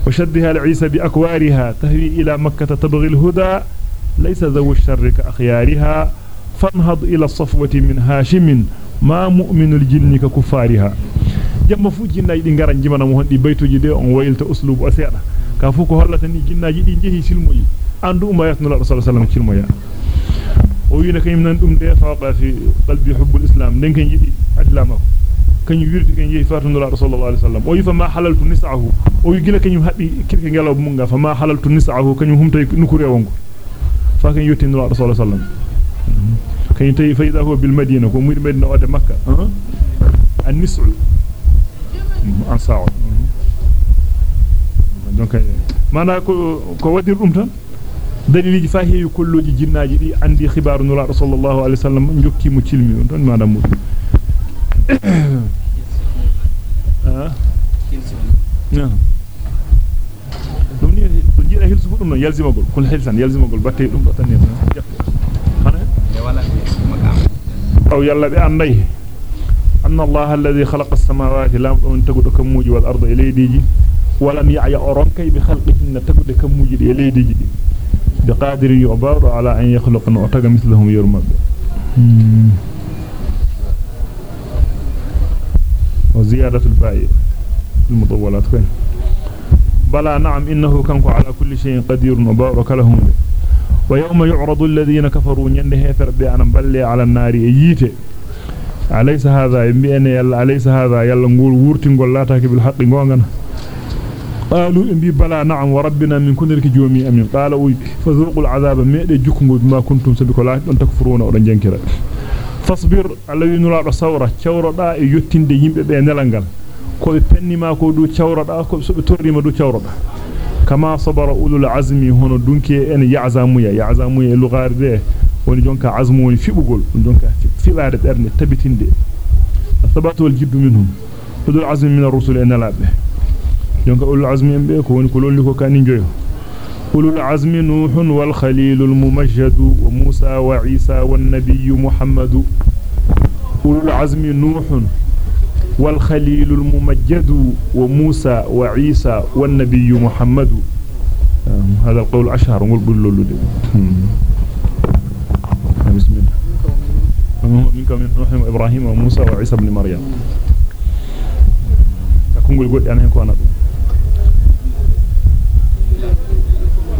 وشدها العيسى بأكوارها تهوي إلى مكة تبغي الهدى ليس ذو الشر كأخيارها فانهض إلى الصفوة من هاشم ما مؤمن الجن ككفارها. جم فو جناji di ngaran jimana mo hondi baytuji de on waylta uslubu aseda ka fu ko hollata ni jinnaji di jehi silmoyi andu umma yatnula rasul sallallahu alaihi wasallam ويلا كيم ندم دي صابا في قلبي حب الإسلام. دين كان يدي اجلامه كان يورد كان يي فاتن رسول الله صلى الله عليه وسلم. وي فما حللت نسعه. وي جلا كان يحبي كيرك غلو مونغا فما حللت نسعه كان يومتي نكو ريوغ فا كان يوتين رسول الله صلى الله عليه وسلم. كان يتي فيدا هو بالمدينة كو مير مدينة اود مكة. النسع. انصاع دونك ما نا كو ودير دم تان؟ Daliliji fa heewi kolloji jinnaaji di andi khibaaru nura sallallahu alaihi wasallam jokki mu cilmi don madam mu ah dum ni to jira hilsu dum non yalzimagol kul hilsan yalzimagol batte dum do tan ne hana wala makam aw yalla bi anday أن الله الذي خلق السماوات لا تقول كموجي والأرض إليديجي ولم يعي أورانكي بخلقهن تقول كموجي إليديجي بقادر يعبر على أن يخلق نعتق مثلهم يرمى وزيادة الباء المطولات. كين بلا نعم إنه كان على كل شيء قدير وبارك لهم. ويوم يعرض الذين كفروا ينده هفر بأن بلي على النار ييته أليس هذا؟ يلا أليس هذا؟ يلا نقول ورتنقول لا تاكي بالحق. نقوغنا قالوا إن بلا نعم وربنا من كنرك جومي أمين. قالوا فذوقوا العذاب مئد جكموا بما كنتم سبكوا لاحظوا أن تكفرون أولا جنكرا فاصبر على ينرى رصورة كورة لا يتن ديهم بأن لنقل كو يبني ما كو دو كورة كو يبتري ما دو كورة كما صبر أولو العزمي هنا دونكي أن يعزامويا يعزامويا اللغار ده ونجونك عزموني في بقول ونجونك في بارد أرني تبتن دي. ثبتوا الجب منهم. هذا العزم من الرسول أن لابه jonka ulul azmi en be ko woni ko lolli ko kanin joyo أولو العزم نوح والخليل الممجد وموسى وعيسى والنبي محمد. أولو العزم نوح والخليل الممجد وموسى وعيسى والنبي محمد. هذا القول أشهر نقول بسم الله. منك من نوح وإبراهيم وموسى وعيسى بن مريم. أكون قل أنا هنكو أنا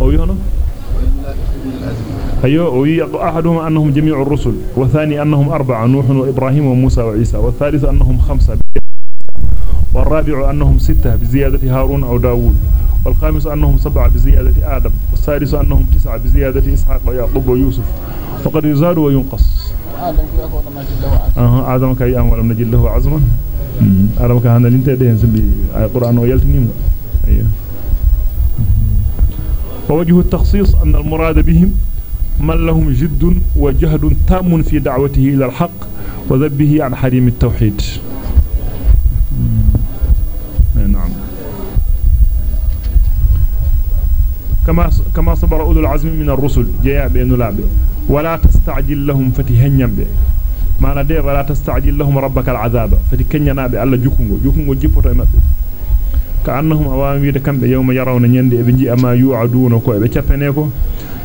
أو يهنا أيوه وي أحدهم أنهم جميع الرسل والثاني أنهم أربعة نوح وإبراهيم وموسى وعيسى والثالث أنهم خمسة والرابع أنهم ستة بزيادة هارون أو داود والخامس أنهم سبعة بزيادة آدم والسادس أنهم تسعة بزيادة إسحاق ويعقوب ويوسف وقد يزاد وينقص. آدم كي أم ولم نجد له عزما؟ آدم كان لنتهي دهن سبي القرآن ويلتنيم أيوه. ووجه التخصيص أن المراد بهم من لهم جد وجهد تام في دعوته إلى الحق وذبه عن حريم التوحيد. نعم. كما كما صبر أولو العزم من الرسل جاء بين لعب. ولا تستعجل لهم فتهنيم به. ما ندي ولا تستعجل لهم ربك العذاب. فتكنينا به الله جوكونغو. جوكونغو جيبوتو مابbe كأنهم أوامير كم يوم يرون يندي بنجي أما يوعدون كو بيتشفنه كو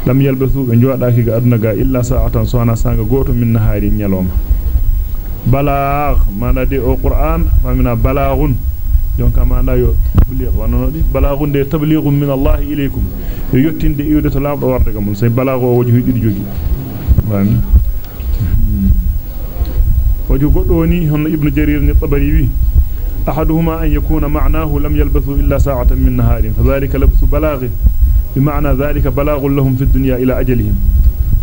لم يلبثوا بنجودا كي أدنى إلا ساعة سوانا سانغ غوتو من نهار نيلوم بلاغ ما ندي القرآن فمن بلاغ jonka ma na yo tabligh wanono di balagun de tablighun min Allah ilaykum yo yottinde iwde to lamdo warde gam sey balago wajhu didi jogi wami wajhu goddo woni hono ibnu jarir ni tabari wi أحدهما أن يكون معناه لم يلبثوا إلا ساعة من نهار فذلك لبث بلاغ بمعنى ذلك بلاغ لهم في الدنيا إلى أجلهم.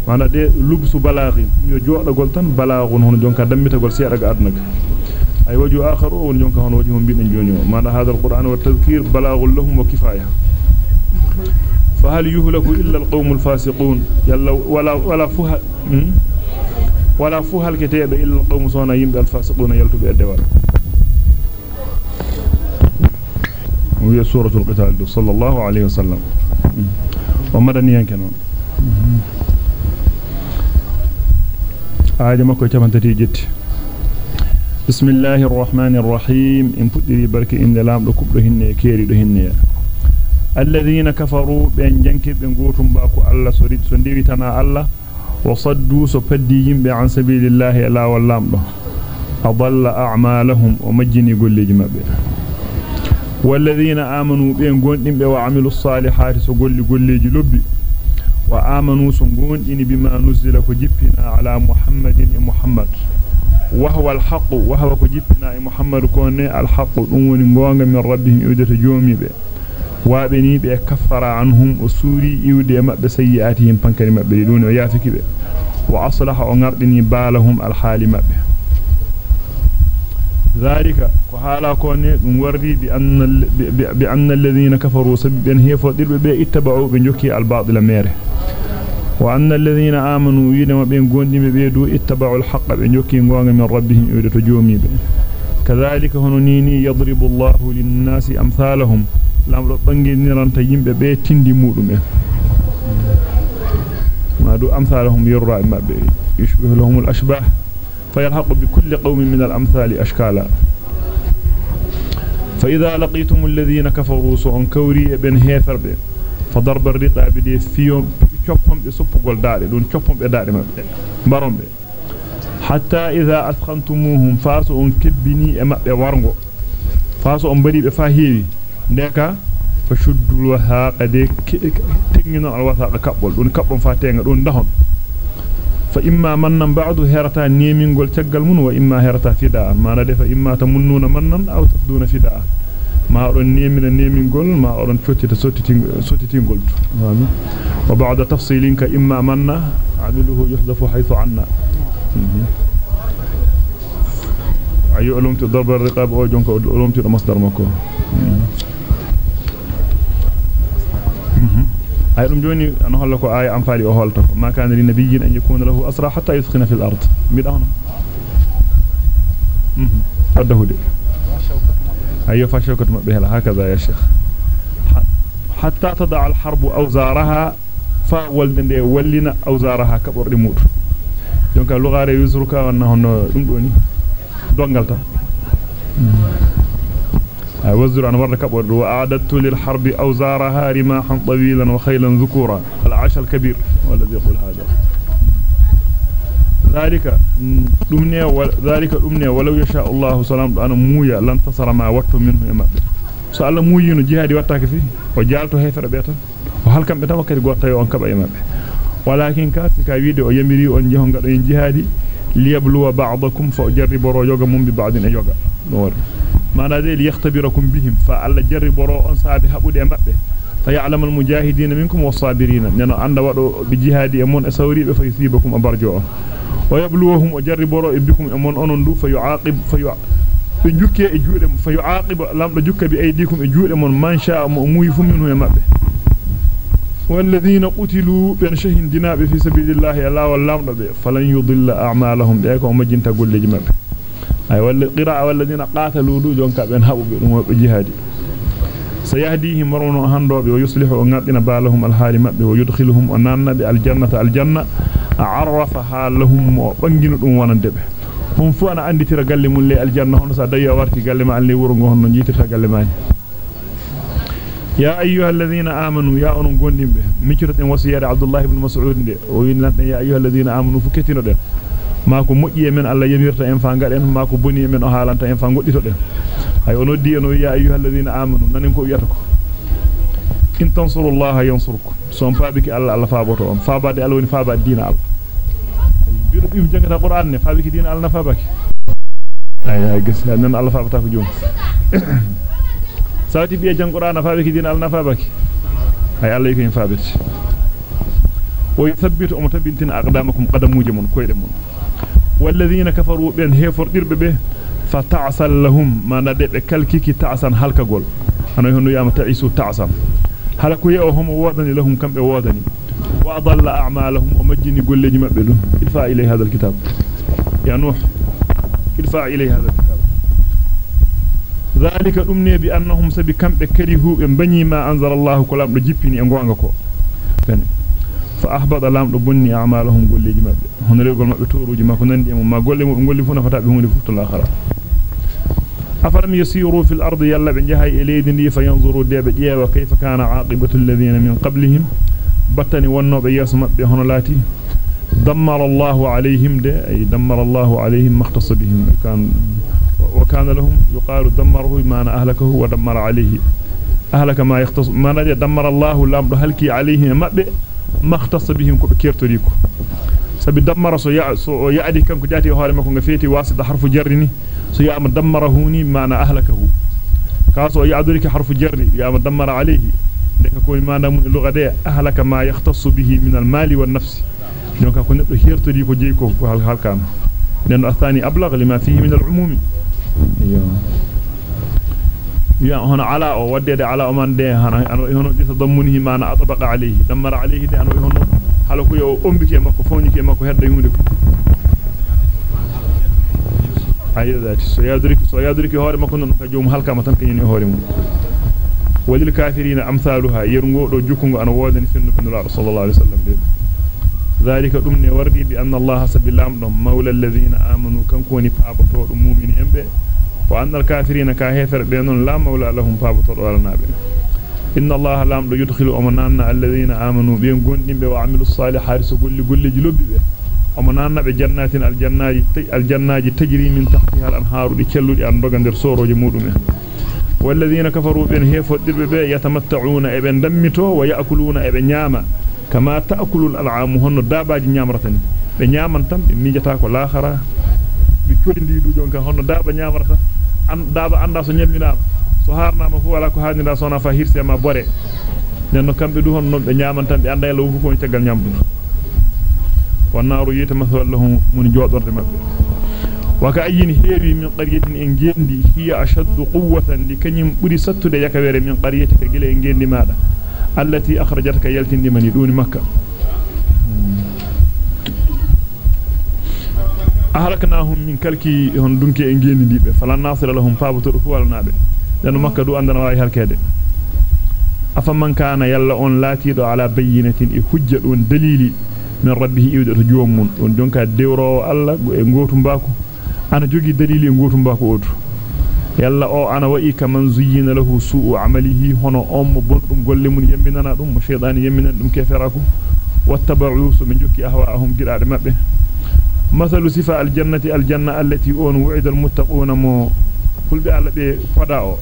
معنى دي لبس بلاغ يجوء قلتن بلاغ هنا جونكا دمتا قل سيارك أدنك أي وجه آخر ونجونكا هنا وجه بين جونيو معنى هذا القرآن والتذكير بلاغ لهم وكفاية. فهل يهلك إلا القوم الفاسقون؟ يلا ولا ولا فها ولا فهل كتاب إلا القوم صانا يمد الفاسقون يلتبئ الدوار وهي سورة القتال صلى الله عليه وسلم. ومدنيا كانوا آية مكو تمنتتي جت بسم الله الرحمن الرحيم. إن فدري برك إن لام لكبرهن كيري دهن الذين كفروا بأن جنكب بأن قوتم باكو الله سريد سنديري تنا الله. وصدوا سفدي يمبي عن سبيل الله لا واللام له أضل أعمالهم ومجني قل لي جمبه والذين آمنوا بين غوندين وعملوا الصالحات سغولي غوليجي لوبي وآمنوا سغوندين بما نزل كجبنا على محمد محمد. وهو الحق وهو كجبنا محمد كون الحق. وني غونغا من ربهم يودته جومي به وابني به كفر عنهم وسوري يودي مبه سيئاتهم بانكري مبه دون يافكي به وأصلح وغردني بالهم الحال مبه ذلك. وحالا كوني دون وردي بأن بأن الذين كفروا سبب هي فدير بي اتبعوا بنجكي البعض لمير وأن الذين آمنوا ينم بين غوندي بي دو اتبعوا الحق بنجكي غون من ربهم يدت جومي كذلك هنوني يضرب الله للناس أمثالهم. لام رو بانغي نيران تا ييمبه بي تيندي مودوم. ما دو أمثالهم يرى ما بي. يشبه لهم الاشباح فيلحق بكل قوم من الأمثال أشكالا. فإذا لقيتم الذين كفروا سوء كوري بن هيفر بي فضرب الرقاب دي فيهم كفهم بسبقوا الداري دون كفهم بداري مبارم بي. حتى إذا أثخنتموهم فاسوا كبني أما بورنغو. فاسوا أمبري بفاهيوي ديكا alwahaqa de tengino alwasaqa kabbol dun kabbon fa tenga dun dahon فإما منن بعد هرتا نيمين غول تقل مون وإما هرتا فداء ما ندفع إما تمنون منن أو تفدون فداء ما أرون نيمين نيمين غول ما أرون تشتتين قول وبعد تفصيلين كإما منن عمله يحذف حيث عنا أي أيوة، علمت ضرب الرقاب أو جنك علمت المصدر مكو. Ay dum joni an holla ko ay am faali o holta ko ma kana li nabiyyin an yakuna lahu asra hatta yuskhina fil ard mi dawna mhm addahude ayo fa shawkat mabbe hela hakaza ya sheikh hatta tada al harb awzaraha fa walde wallina awzaraha kaborde mudu donc lugare yusruka wanna hono dum doni dongal ta وزر عن مرة كبر وأعدت للحرب أوزارها رماحا طويلا وخيلا ذكورا. العاش الكبير والذي يقول هذا. ذلك أمني وذلك أمني ولو يشاء الله سلام أنا مويا لن تصر ما وقت منه يا مبي سأل مويا جهاد وقتك فيه. وجعلته هيفر بيتا وهل كان بيتا وكري قوة يوان يا مبي ولكن كاسكا ويدي ويمري ونجيهم قد ينجهادي ليبلو بعضكم فأجرب رجوغ من ببعضين يوغا نوري e ya'lamu al-mujahidin minkum was-sabirin neno anda wado bi jihadi e mon e sawribe fa yusibakum abarjo on wa yabluwahum o jarriboro e bikum e mon onon du fa yu'aqib fa be jukke e juude fa yu'aqib lamdo jukka bi aydikum e juude mon man sha mo muy fu minhu e mabbe والذين قتلوا بين شهين دينابه في سبيل الله الله واللامdo be falan yudilla a'malahum be ko majinta golleji mabbe ay walla qira'a walladina qatalu du jonka ben habube dum wobbe jihadi sayahdihim marunu handobe wa yuslihu wa ngabina balahum alhali mabbe wa yudkhiluhum ananna bi aljannata aljanna a'rafaha lahum wa dum wonande be hum fu ana anditira galle mun le aljanna hono sa dayi warti galle ma alle wuro ngo honno jitirta galle ma يا أيها الذين آمنوا يا أنهم قندين به مكرة عبد الله بن مسعود دي وين يا أيها الذين آمنوا فكتنا ده ماكو مؤيي من الله يميرت إن فانقال إن ماكو بني من أهالانت إن فانقل إتو أي أنودي أنو يا أيها الذين آمنوا ننكو يتكو إن تنصروا الله ينصركم سوم فابك الله الله فابتو أم فابد ألوني فابد دين الله بيرو بيم جنگتا قرآن فابك دين الله فابك أي أي قس أنن الله فابتاكو جون sawti biya jangqur'ana faabe kidina al nafabaki ay Allah yake faabeti wa yuthabbitu um tabintin aqdamakum qadamuje mun koyde mun walladhina kafaru ben hefor dirbe والذين كفروا بين هفر دير به لهم. ما ندب كالكيكي تعسن هل كقول أنا يهنو يا متعيسو تعسن هل كوي أهم وادني لهم كم وادني وأضل أعمالهم ومجني قل لي مقبلهم ارفع إلي هذا الكتاب. يا نوح ارفع إلي هذا الكتاب. ذلك أمني بأنهم سبكم بكرهوا بني ما أنزل الله كلام رجبني ان أنقوا فأحبط اللام لبني أعمالهم قول لي جمال هنا يقول ما بتوروا جمال هنا ندي ما قول لي مقول لي فونا فتاة بهوني فوت الآخرة أفرم يسيروا في الأرض يلا بن جهي إلي دني فينظروا دي بجيه وكيف كان عاقبة الذين من قبلهم بطني ونو بياسم بهنا لاتي دمر الله عليهم دي أي دمر الله عليهم مختص بهم كان وكان لهم يقال دمره ما أهلكه ودمر عليه أهلك ما يختص ما نجد دمر الله لامر هلكي عليهم مأبئ ما اختص بهم كيرتريكو سبي دمر سو يعدي كم جاتي هوري مكو غفيتي واسد حرف جرني. سو يا دمرهوني ما أنا أهلكه كاسو يعدلك حرف جر يا دمر عليه. دك كون ما نام اللغة دي. أهلك ما يختص به من المال والنفس. دونك كون ندو هيرتريكو جيكو هل كان. لأن الثاني أبلغ لما فيه من العموم يا هنا على أو ودد على من ده هنا. أنا هنا تضمنه ما أنا أطبق عليه. دمر عليه ده أنا هنا حلو يو امبيكي مكو فونيكي مكو هدا يومدي ayo dati so yadriki so yadriki hore makko non ka joom halka matan kanyni hore mum walil kafirina amsaluha yergo do jukungo ana wodani sunnu bin sallallahu alaihi wasallam ذلك دمني وردي بأن الله سبحانه دم مولى الذين آمنوا كان كوني بابطو المؤمنين وأن الكافرين كاهفر بينهم لا مولى لهم بابطو ورنابي إن الله لام يدخل أمنان الذين آمنوا بين قندين وعملوا الصالحات سقل قل جلوب به أمنان بجنات الجنات تجري من تحتها الأنهار لكلوا لأن رغن در سورو جمودهم والذين كفروا بين yatamatta'una e be dammito wa ya'kuluna e be nyama kama ta'kulu al-an'am honno dabaji nyamratani be nyaman tan be be codindi du jonka honno daba nyamrata an daba anda so nyamminama so harnama fu wala ko haanira sona fa hirse ma bore nenno kambe du honno be nyaman tan be anda yalla wu ko tegal nyamdu wannaru yitamathal lahum mun jodorde mabbe وكأين هيري من قرية إنجندي هي أشد قوة لكنيم بري ستد يكبر من قريتك قل إنجندي ماذا التي أخرجتك يلتندي من دون مكة أهلكناهم من كلكي هن دونك إنجندي فلا ناصر لهم فابتر فوال نابي. لأنه مكة دو عندنا واي هالكادي أفمن كان يلا أن لا تيدو على بينة إحجة دليل من ربه إيودة جومون ونجونك ديورو الله غوتم باكو. ana jogi dalili ngotum ba ko odu yalla o ana wa'i kaman zuyyina lahu su'u amalihi hono on mo bondum golle mun yamminana dum mo shaytan yamminan dum keferaku wattaba'u min jokki ahwa'ahum gidaade mabbe مثل صفة الجنة الجنة التي أون وعد المتقون مو. كل بألا بفداء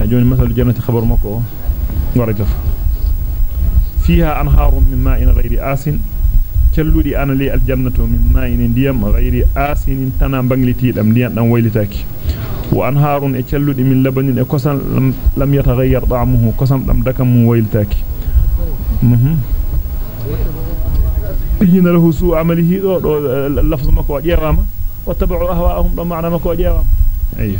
هجون مثل الجنة خبر مكو. ورجف فيها أنهار من ماء غير آسن. تلودي أنا لي الجنة من ماء ديم غير آسن. تنا بنجلتي لم ديان نم ويلتك وأنهار تلودي من لبن قسم لم يتغير طعمه. قسم لم دكم ويلتك مهم. بين له سوء عمله. اللفظ ما كوجي واما واتبعوا أهواءهم بمعنى ما كوجي واما أيوه.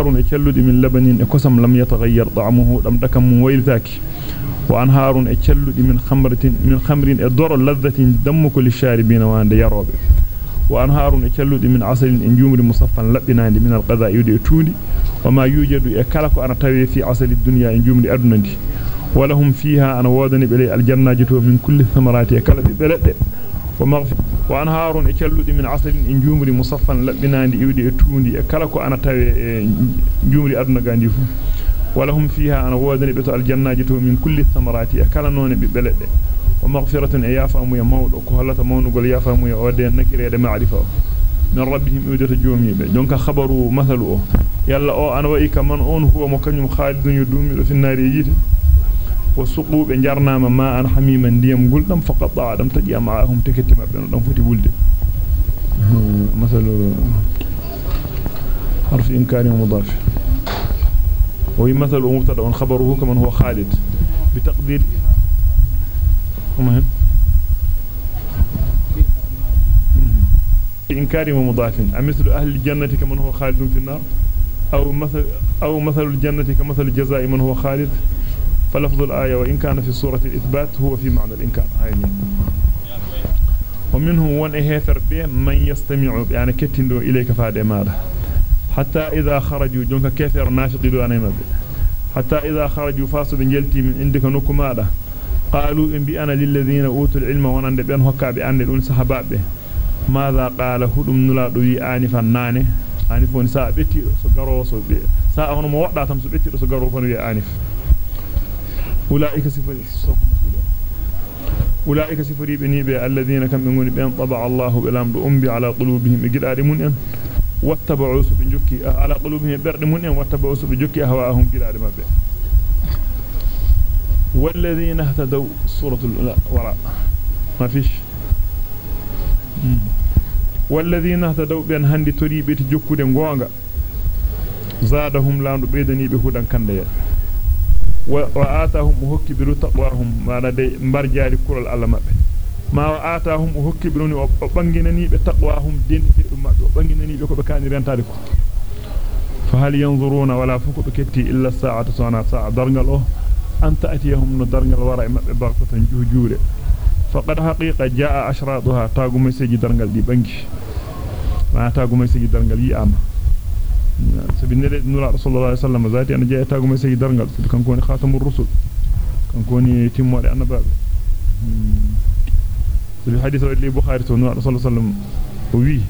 ارون اتشلدي من لبن قسم لم يتغير طعمه لم تكن دكم ويل ذاك وانهار اتشلدي من خمرة من خمر الدور لذة دمك للشاربين وأن يروبي وانهار اتشلدي من عسل ان يمر مصفا لبنا من القذا يدي تودي وما يوجد كلكو أنا توي في عسل الدنيا ان يمر ادنا ولهم فيها أنا وادني بلي الجنة جتو من كل ثمرات اكل بلد. ومغفر وأنهار اتشلد من عسل انجومر مصفا لبنان يدي توني اكلك أنا توي انجومر ادنغاندي فو. ولهم فيها أنا وادني بتو الجنة جتو من كل الثمرات أكل نون ببلد ومغفرة يافهم يا مول وكهلة مون قل يافهم يا ودين نكر يد معرفة من ربهم يودت جومي دونك خبروا مثله يلا أو أنا وإيك من أون هو مكنيم خالد يدوم في النار يجيت. وسقوا بنجرنا ما أنا حميما ديم قلتم فقط ضعدم تجي معهم تكتم دم فتي ولد. مثل حرف إنكار ومضاف وهي مثل مبتدا خبره كمن هو خالد. بتقدير مهم إنكار ومضاف مثل أهل الجنة كمن هو خالد في النار؟ أو مثل أو مثل الجنة كمثل الجزاء من هو خالد؟ فلفظ الآية وإن كان في صورة الإثبات هو في معنى الإنكار. ومنه وان إهيثر به من يستمع يعني كتندو إليك فاد ماذا؟ حتى إذا خرجوا جونك كافر نافق دو أنا مبه حتى إذا خرجوا فاسوا بنجلتي من عندك نكمادا قالوا إن بأنا للذين أوتوا العلم ونند بأن هكا بأن الأن صحبابه ماذا قال هدم نلا دوي آنفا ناني؟ آنفون ساء بيتي سقروا سبي ساء هنو موضع تم سبيتي سقروا فنوي آنف أولئك سفري أولئك سفري بنيبة الذين كم يقول بأن طبع الله بالأمر أمبي على قلوبهم. إجل آرمون wattaba'u su jukki ala qulubihim berde mun en wattaba'u su jukki ahwaahum gidaade mabbe والذين اهتدوا سورة الوراء ما فيش؟ والذين اهتدوا بأن هندي تريبة جكود غونغا. زادهم لاندو بيدني بهدان كنديا وآتاهم هكي برو تقواهم ما ندي مبرجاري كرال الله ma atahum hokkibiruni o banginani be taqwahum dentite dum mabbe o banginani be ko be kani rentade ko fa hal yanzuruna wala fuku be ketti illa sa'ata sana sa'a dargal o anta atiyahum no dargal wara mabbe bagtatan juujure faqad haqiqa سبينيلي نورا رسول الله صلى الله عليه وسلم ذاتي أنا جاي تاغوم سي درغال كان كوني خاتم الرسل. كان كوني تيمو دي أنا باب. في حديث اللي بخاري تو نورا رسول الله صلى الله عليه وسلم. وي.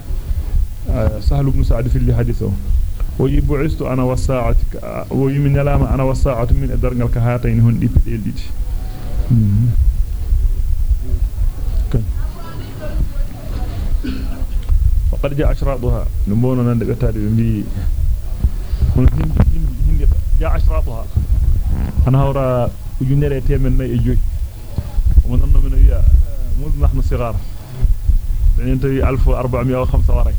آه، سهل بن سعد في الحديثه ويبعثت أنا والساعة آه، ويمن لما أنا والساعة من درغال كهاتين هون دي دي دي قد جاء أشراطها. نمونا نندق تاريخ hindi hindi hindi jaa ashraduha ana hawra ujunere temen nay e joy mo nanno men wi'a mul nahnu sigar en tawi 1405 waray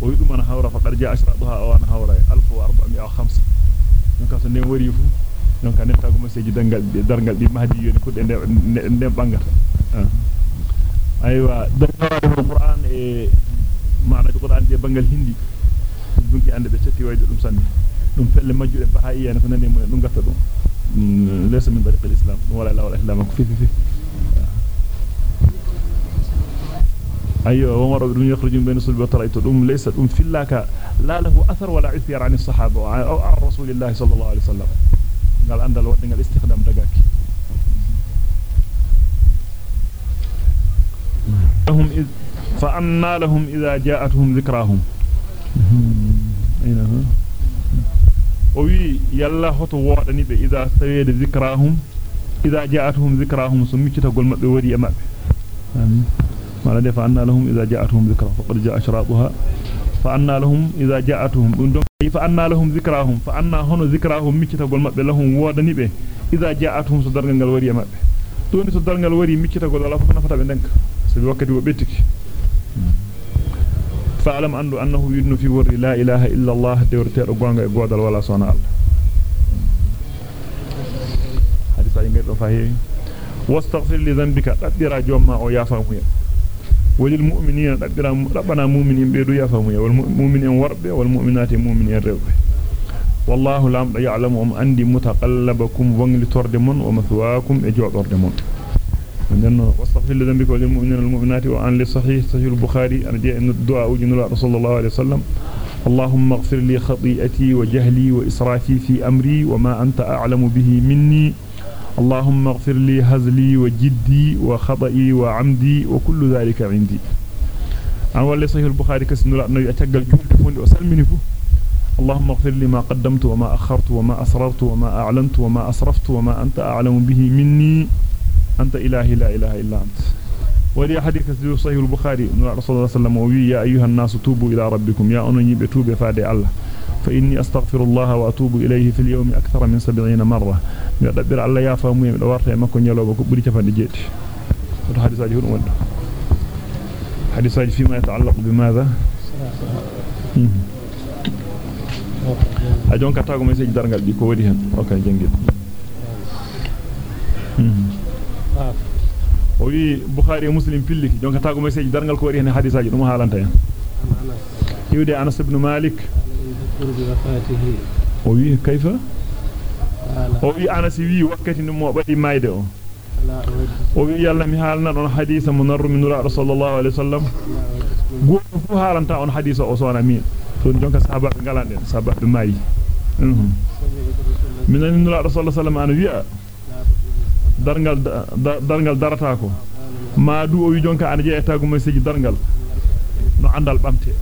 o wi dum ana hawra faqad jaa ashraduha o ana hawra 1405 donc so nem wari fu donc nen tagu maseji dangal dargal bi mahdi yoni kudde ndem bangata aywa dargal qur'an e maana qur'an de bangal hindi dunki ande be cetti wayde dum sanne dum felle majjude bahaiya ko nane mun dum gatta dum laysa min tariq al-islam wala la wala islam ko fi fi أيوه ومر بن يخرج من بين الصلب وتريت دم ليس دم فيلاك لا له أثر ولا عثير عن الصحابة أو عن رسول الله صلى الله عليه وسلم. قال اندل ودنgal استخدام دغاكي لهم إذ فأنا لهم إذا جاءتهم ذكراهم. أين هو؟ وي يلا هتو وادني به إذا سويد ذكراهم إذا جاءتهم ذكراهم سميتها قول مبه ودي أمامه آمين ما لدي فأنا لهم إذا جاءتهم ذكراهم فقد جاء أشراطها فأنا لهم إذا جاءتهم فأنا لهم ذكراهم فأنا هنا ذكراهم ميتها قول مبه لهم وادني به إذا جاءتهم صدرنا ودي أمامه دوني صدرنا ودي ميتها قول الله فكنا فتا بندنك سبي وقتي وبيتك فاعلم أنه أنه يدن في ور لا إله إلا الله دورتي رغوانغا غودال ولا سونا الله حديث غير فهي واستغفر لذنبك تدرا جوما أو يافامو وللمؤمنين تدرا ربنا مؤمنين بيدو يافامو والمؤمنين وربه والمؤمنات مؤمنين ربه والله لا يعلم ام عندي متقلبكم وانغلي توردمون ومثواكم واستغفر لذنبك وللمؤمنين والمؤمنات وعن لصحيح صحيح البخاري. أن جاء إن الدعاء وجن رسول الله عليه وسلم. اللهم اغفر لي خطيئتي وجهلي وإسرافي في أمري وما أنت أعلم به مني. اللهم اغفر لي هزلي وجدي وخطئي وعمدي وكل ذلك عندي. عن ولي صحيح البخاري كسن لا نبي أتقل جمل فوندي وسلمني فو اللهم اغفر لي ما قدمت وما أخرت وما أسررت وما أعلنت وما أسرفت وما أنت أعلم به مني. أنت إلهي لا إله إلا أنت. ولي حديث في صحيح البخاري رسول الله صلى الله عليه وسلم وي يا أيها الناس توبوا إلى ربكم. يا أنني بتوب فادي الله. فإني أستغفر الله وأتوب إليه في اليوم أكثر من سبعين مرة. يدبر الله يا فامو يمد ورته مكو نيلو بكو بري تفاندي جيتي. حديث هذه هو حديث هذه فيما يتعلق بماذا؟ أجون كتاغو مسيج درنgal bi ko wadi hen okay jangil o wi bukhari muslim pilliki jonka tago message dargal ko wari hen hadisaaji dum haalanta en hiwde anas ibn malik o wi kayfa o wi anas wi wakkati mo badi mayde o o wi yalla mi haalna don hadisa munarru min rasulullah alaihi wasallam goto fu haalanta on hadisa o sona min ton jonka sahaba be galande sahaba be mayi minan rasulullah sallallahu alaihi wasallam an wi'a dargal dargal darata ko ma du o wi jonka ana jeeta go message dargal no andal bamte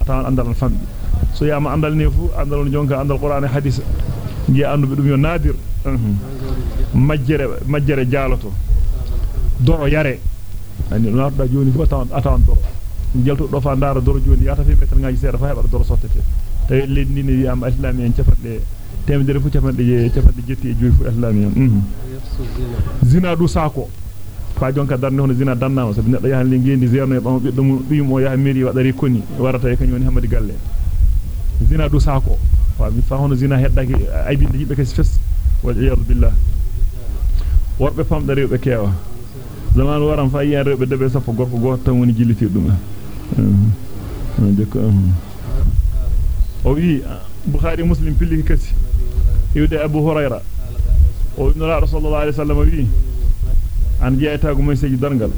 atawan andal fambi so yama andal ne fu andal jonka andal qur'an e hadith ngi andu dum yo nadir majjere majjere jalato doro yare ani no da joni fu atawan atawan doro jelto do fa ndara doro joni yata fi meter ngaji seeda fa heba doro sottete tay leddi ni wi am islami en temedere fu cafande je cafande jetti e joyi fu islami en zina du sako fa jonka darne hono zina dannama sabi neddo yahan li ngendi zerno e bam biddo mum biyum o yaha meri wadari koni warata e kany woni hamadi galle zina du sako fa mi fa hono zina heddaki aybinde yibbe kasi fes wal iyad billah worbe famdare rewbe kewa zaman waram fa yiyan rewbe debe sappo gorko goto tan woni jilliti dum o wi pilli kasi yude abu hurayra o nura rasulullah sallallahu alaihi wasallam wi an jeeta go message dargal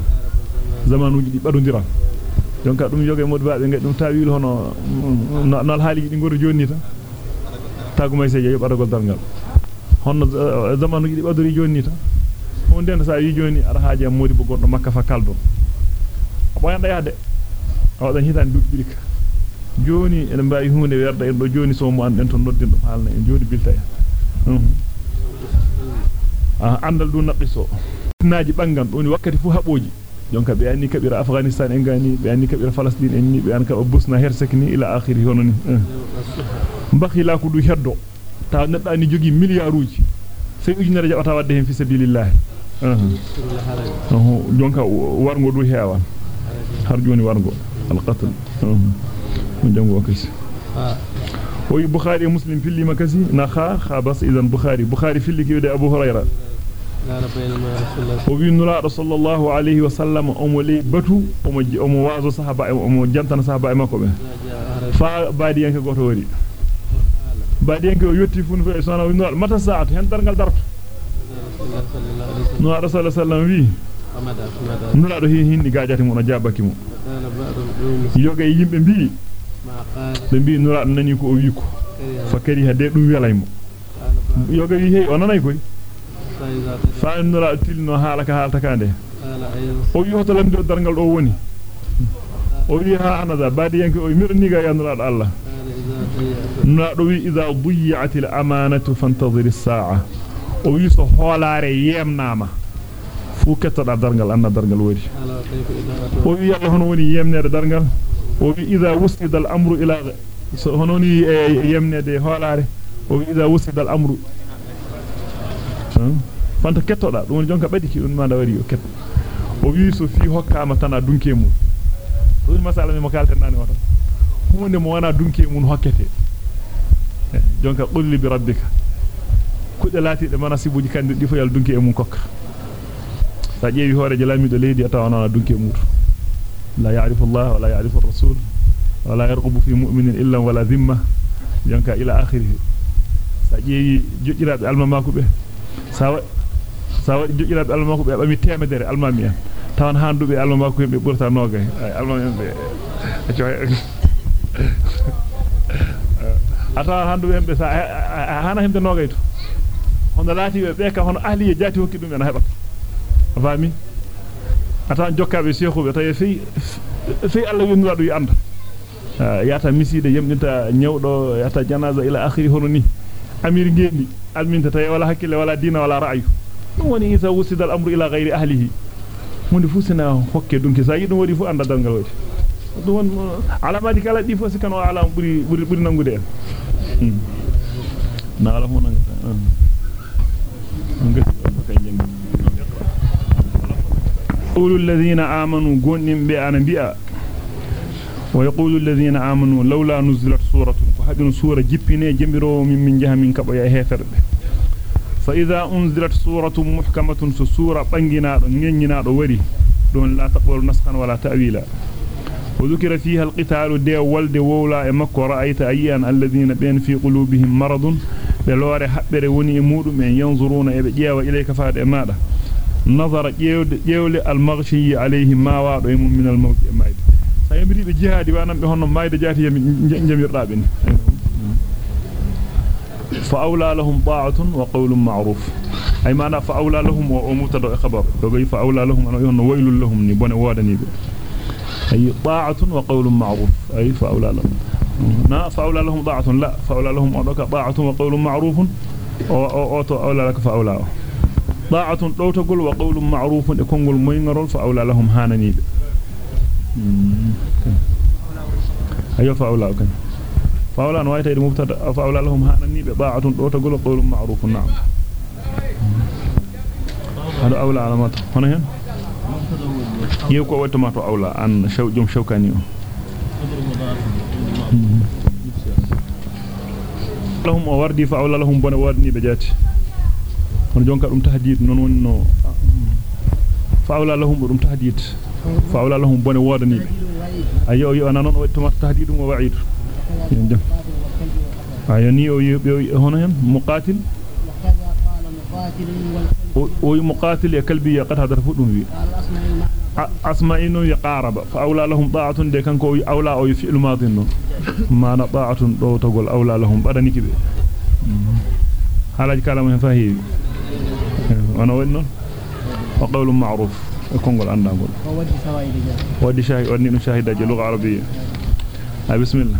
zamanuji di badondira jonka dum yoge moddu baabe ngadi dum tawil hono nal haaliji di ngoro jonni ta tagu message yo badagol dargal hono zamanuji di badori jonni ta on den sa yi joni ar haaje modi bo goddo makka fa kaldo boyanda yahde awdan hitan dubbi ka joni en mbaawi hunde werda en do joni so mo anden ton noddin dum haalna en joni bilta en ah andal du naqiso naaji bangan doni wakkati fu haboji jonka be anni kabira afghanistan en gani be anni kabira palestine en ni be an ka bosna hersek ni ila akhiri hono ni bakhila ko du heddo ta nedda ni jogi milliarduji sey ujunere jabata wadde hen fi sabilillah uh jonka wargo du heewan har joni wargo alqatl من وي بخاري مسلم في اللي مكزي نخا خابس إذا بخاري. بخاري في اللي كيود أبو هريرة. وفي النراء صلى الله عليه وسلم أمولي بطو أمواز صحابة أمجانتان صحابة أمكم فبعد ينك قطوري بعد ينك يتفون في إسانة وفي النراء متى ساعت هنتر نغل درب نراء صلى الله عليه وسلم وي. نراء هي هيني قاجاتي منجابكي يوغي يمبي be bi nura nani ko o wi ko fakari hade dum welaymo yoga wi hey onanay koy fa nura tilno halaka halta kande o wi hoto lamdo dargal do woni o wi ha anada baadi yanke o mirni ga yanura Allah nura do wi idha dhiyat al amanatu fantazir as-sa'a o wi so holare yemnama fu kettoda dargal anna dargal wori o wi yalla hono woni yemnede dargal وإذا وصل الأمر إلى هنوني آه، يمندي هالاري وإذا وصل الأمر. فأنت كتولا دون جونكا بديكي انما دوريو كت ويوسف في حكامة تانا دونكي مون. تقول مسألة من مكالة ناني وطا هون دي موانا دونكي مون حكتي جونكا قل لي بربك. كل لاتي دي مناسبو جي كان دي فيال دونكي مون كوك ساجيه يهوري جلامي دو ليدي اتاوانا دونكي مون لا يعرف الله ولا يعرف الرسول ولا يرغب في مؤمن إلا ولا ذمة. ينكى إلى آخره سأجي جئرة ألمى ماكو به سأو جئرة الما ماكو به أبا متعمى داري ألمى ميا تاوان هاندو به ألمى ماكو به بورتا نوغة ألمى ميا أجوهي أتاوان هاندو به سا هانا همتا نوغة هنا لاتي به بيكا هنا أهلية جاتي هكي دوميان هبك فامي ata jokkabe sheikhube tay fi fi Allah yonira do anda yata miside yemdinta nyawdo yata janaza ila akhiri hono ni amir ngendi alminta tay wala hakkile wala dina wala ra'yu dum woni isa wusida al amru ila ghairi ahlihi hunde fusina hokke dunki sa yidum wadi fu anda dangal wadi dum won alamadi kala di fu sikan wa alam buri buri buri nangude en na ala mo nangata ngati kay jengi يقول الذين آمنوا قنن بأنا بيئة ويقول الذين آمنوا لولا نزلت سورة فهذه سورة جبنة جمروا من من جهة من كبا يهفر فإذا أنزلت سورة محكمة سورة بنجنا نينينا وري. دون لا تقبل نسخا ولا تأويلا. وذكر فيها القتال دي والد وولا أمك رأيت أيان الذين بين في قلوبهم مرض. بلور حبر وني مود من ينظرون إليك فاد نظر جيول المغشي عليه ما وارد من الموت مايد سيمري بجهاد وأنا بهن مايد جاتي جم فأولى لهم طاعة وقول معروف. أي ما فأولى لهم وأموت خبر. وبي فأولى لهم أنا يهن ويل لهم نبون وادني أي طاعة وقول معروف. أي فأولى لهم. نا فأولى لهم طاعة. لا. فأولى لهم طاعة وقول معروف. أو أو أو أولى لك فأولى. لهم. Ta'atun dawtagol wa qawlun ma'rufun e kongol moyngarol fa awla lahum hananibe ayo fa awla kan fa awla no wayta e mubtada fa awla lahum hananibe ta'atun dawtagol wa qawlun ma'rufun na'am hada awla alamat hono hen yew ko wattama to awla on jonka dum tahdid non wonno fa awla lahum dum tahdid fa awla lahum bona wodani ayo yo anan non wattama tahdid wa wa'id jam ayo ni o yobe hono hen muqatil muqatil ya kalbi ya qad hadar fudum wi asma'inu ya qaraba fa awla lahum ta'atun de kanko awla o fi'l madin non mana ta'atun do togol awla lahum badani kibe halaji kala mo hen fahi أنا وين أقول معروف. الكونغول عندنا نقول ودي شاهد ودي شاهد ودي لغة عربية. آه، بسم الله.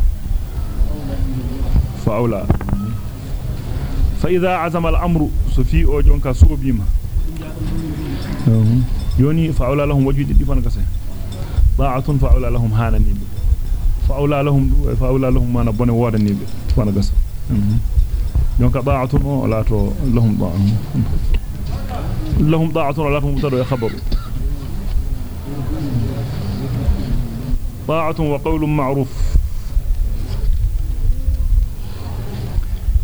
فاولا فإذا عزم الأمر سفي أو جونكا سوبيما يوني فاولا لهم وجه دي فان كاسه ضاعه فاولا لهم هانا نيب فاولا لهم فاولا لهم ما نبني ودا نيب فان كاسه يونكا ضاعه لا تو لهم ضاعه لهم طاعه ولا لهم مضر يا خبر. طاعه وقول معروف.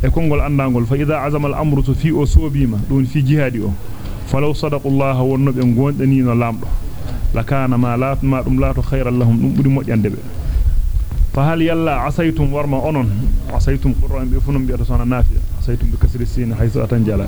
يكون قول ان قول فإذا عزم الأمر في اسوبيما دون في جهادي فلو صدق الله والنبي غوندني لامد لكان ما لا ما دم لا خير لهم دم بودي مجاندبه فهل يلا عسيتم ورما أونن؟ عسيتم قرئ بفنم بيتسون نافيه عسيتم بكسر السين حيث اتنجلا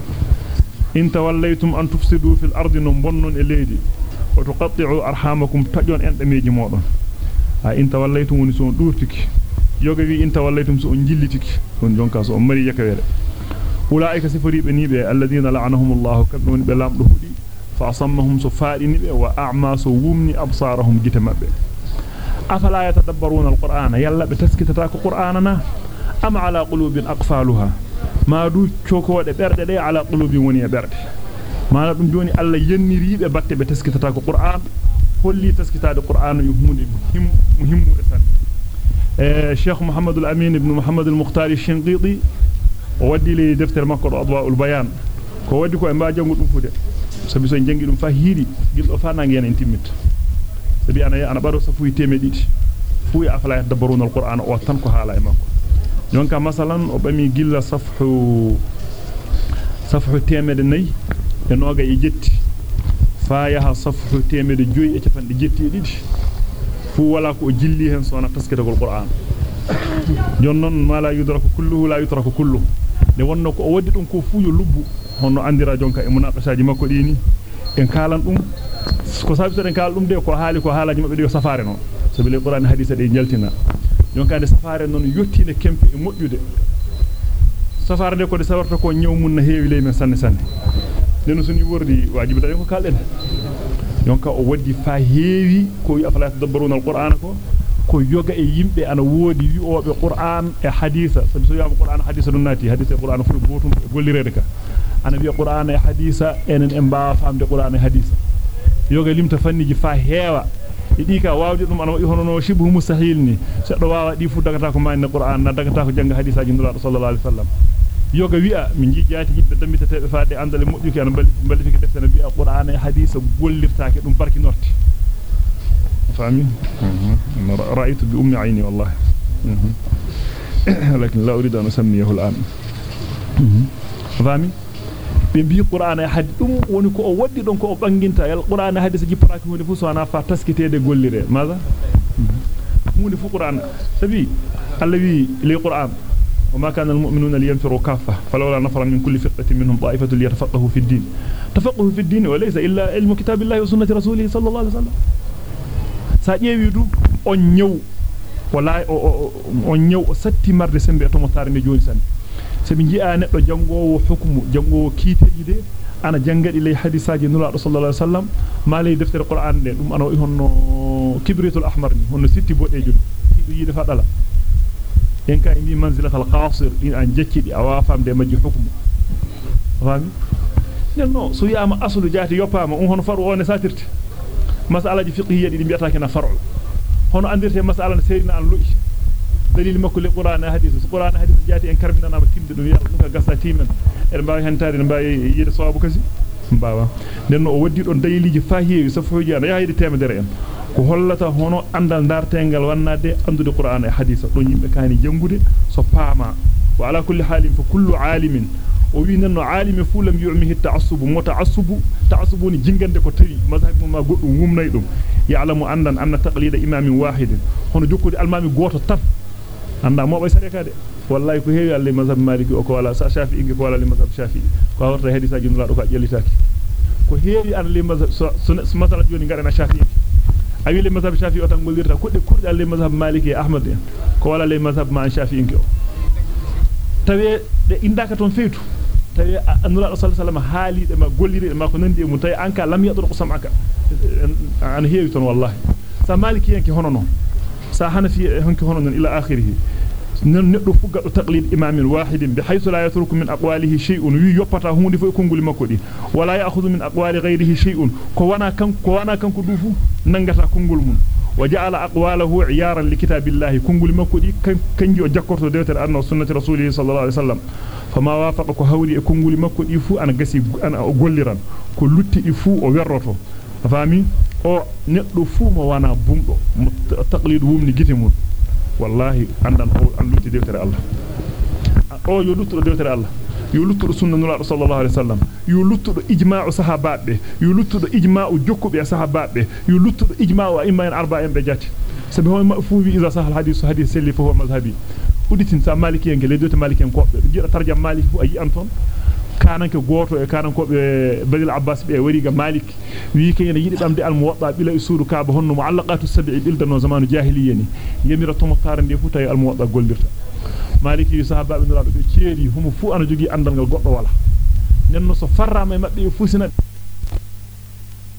إن توليتم أن تفسدوا في الأرض نبنون إليدي. وتقطعوا أرحامكم تجون أنت ميجي موضن إن توليتم ونسون دورتك يوغي إن توليتم سون جلتك. سون جونكا سون مري يكبير أولئك سفري بنيبه الذين لعنهم الله كبنون بلام لهدي فأصمهم سفاري نبه وأعمى سوومني أبصارهم جتمبه أفلا يتدبرون القرآن؟ يلا بتسكتتاك قرآننا؟ أم على قلوب أقفالها؟ Ma du cokode berde de ala qulubi woni e berde mana dum joni alla yenniribe batte be taskitata ko qur'an holli taskitade qur'an yu hunde him muhimmude tan eh cheikh muhammad al-amin ibn muhammad al-mukhtar al-shinqiti waddi li defter makko adwa al-bayan ko waddi ko e mba jangu dum fude sabi so jangi dum fa hiiri gildo fa nangi en timmit sabi ana ana baro safu teme didi fu ya afala yadabbaruna al-qur'an o tan ko hala e makko jonka masalan o bami gilla safhu safhu temede nay e noga e jetti fa yaha safhu temede joyi e cafande jetti e didi fu wala ko jilli hen sona taskete gol qur'an jonnon ma la yudraku kulluhu la yutraku kulluhu de wonno ko o waddi dum ko fu yo lubbu honno andira jonka e munaqashaji makko dini en kalan dum ko sabi so den kala dum de ko haali ko haalaji mabbe de safare non sabi le qur'an hadisa de jaltina jonka de safare non yottine kempe e modjude safare de ko de sawarta ko nyaw mun na heewi ley men sanne sanne den suni wordi wajibi dane ko kalden jonka o waddi fa heewi ko wi afala tadabbaruna alqur'ana ko ko yoga e yimbe ana wodi wi'obe qur'an e hadisa sabi so yama qur'an hadisa dun nati hadisa qur'an fu gotum gollirede ka ana wi'a qur'an e hadisa enen en baa famde qur'an e hadisa yoga limta fanniji fa heewa e di ka wawde dum ana hono no shibhu mustahil ni se do wawa di fu dagata ko manne qur'an na dagata ko janga hadisaji nulaado sallallahu alaihi wasallam yoga wi'a min jijaati yibbe dammitetebe faade andale modjuki ana bali bali fiki defena bi'a qur'an e hadisa gollirtaake dum barki norti فاهمين رأيت بأم عيني والله لكن لا أريد أن أسميه الآن فاهمين بيبي قرآن أحد دم ونكو أودي دونكو أبانجنتا يا القرآن أحد سجي براك هوني فوسو أنا فاتسكتي دي قولي ماذا هوني فو قرآن سبي الذي لي قرآن وما كان المؤمنون لينفروا كافة فلولا نفر من كل فرقة منهم طائفة ليتفقهوا في الدين تفقهوا في الدين وليس إلا علم كتاب الله وسنة رسوله صلى الله عليه وسلم sa ƴeewi du on ñew wala on ñew o satti marde sembe to sabi ji'a neddo jangowo hukmu jangowo kiiteji de ana jangadi lay hadisaaji nulaado sallallahu alaihi wasallam ma lay deftere qur'an de dum ana honno kibritul ahmar ni honno sitti bodejo tido yide fadala en kay mi manzilatal qasir din an jeccidi awa famde majji hukmu fami nenno so yama aslu jaati yopama on hono faru on satirte mas'alaji fiqhiyya di biata kana far'u hono andirte mas'ala na seydina an lu'i dalil makko li qur'an hadith qur'an hadith jaati en karbinana ma timde dum yalla dum gassa timen en baawi hentade en baawi yide sawabu kasi baawa den o waddi don daliliji fa heewi safuji ana yaayide temedere en ko hollata hono andal dartengal wannade andude qur'an e hadith don yimbe kaani jangude so paama wa ala kulli halin fa kullu alimin o wi nanno alimi fu lam yu'mihi ta'assubu muta'assubu ta'assubuni jingande ko tawi mazhab ma goddum wumnay dum ya'lamu andan anna taqlida imamin wahidin hono jokkude almami goto tan anda mo bay sareka de wallahi ko heewi alle mazhab maliki o ko wala sa shafi'i ko wala le mazhab shafi'i ko horta hadisa jundula do ko jellitaaki ko heewi an le mazhab masala joni ngare na shafi'i awi le mazhab shafi'i o tan gollirta kudde kurde alle mazhab maliki ahmad ko wala le mazhab ma shafi'i ko tawe de indaka ton feytu tawi annula sallallahu alaihi wasallam haali de ma golliri ma ko nandi mu tawi anka lam yadru sam'aka an heewi ton wallahi sa maliki yanki hono non sa hanafi hanki hono non ila akhirih neddo fu gaddo taqlid imamin wahidin bi haythu la yatruku min aqwalihi shay'un wi yoppata hunde fu konguli makko di wala ya'khudhu min aqwali ghayrihi shay'un ko wana kan ko wana kan ko dufu nangata kongul mun وجعل أقواله عيارا لكتاب الله كنقل مكودي كنجي وجكرت ديوتر أنه سنة رسوله صلى الله عليه وسلم فما وافق كهولي كنقل مكودي فو أنا قسي أنا أقولران كلتي فو ويرتو فهمي o neddo fu mo wana bumdo taqlid wumni gite mun wallahi andan o an lutti deftere Allah o yo lutto deftere Allah yo luttudo sunna nula sallallahu alaihi wasallam yo luttudo ijma'u sahabaabe yo luttudo ijma'u jokkube sahabaabe yo luttudo ijma'u a'imma arba'in be jati sabi hon mafuwi iza sahal hadithu hadith selli fa huwa mazhabi uditin sa maliki en gele dote maliki en kobbe jira tarjam maliki fu ayi anton kananke goto e kanan ko be badil abbas be wari ga malik wi ke ene yidi bamde al muwatta bila usuru kaaba honno muallaqatu sab'i bilda no zamanu jahiliyeni yemira to motare de futay al muwatta goldirta maliki yu sahaba be nulaado be ceedi humu fu ana jogi andal ngal goddo wala nenno so farrama e mabbe fusina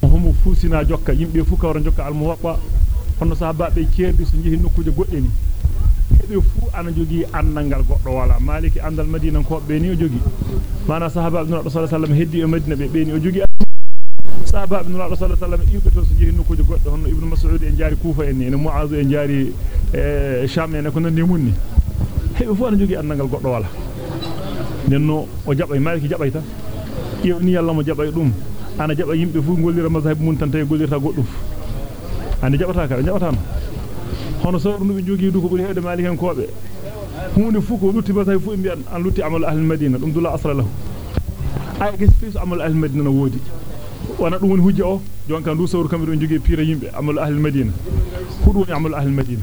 humu fusina jokka yimbe fu kawra jokka al muwatta honno sahaba be ceedi so jehi nokkuje goddeni be fu ana jogi andal goddo wala maliki andal madina ko be ni o jogi mana sahaba ibn sallallahu alaihi wasallam heddi e madina be be ni o jogi sahaba ibn sallallahu alaihi wasallam ibe to so jehi nokkuje goddo honno ibnu mas'ud en jari kufa en ni muaz en jari e sham en ko nandi munni hebe fu ana jogi andangal goddo wala nenno o jabay maliki jabayta yewni yalla mo jabay dum ana jaba yimbe fu gollira mazhab mun tan tay gollirta goddum ana jabata ka jabata hono sawru be jogi du ko buri hede maliki en kobe hunde fu ko lutti mazhab fu mbi an lutti amal ahli madina dum dula asra lahu ay gis fi amal ahli madina wodi wana dum woni hujja o jonka ndu sawru kambe don jogi pire yimbe amal ahli madina hudu woni amal ahli madina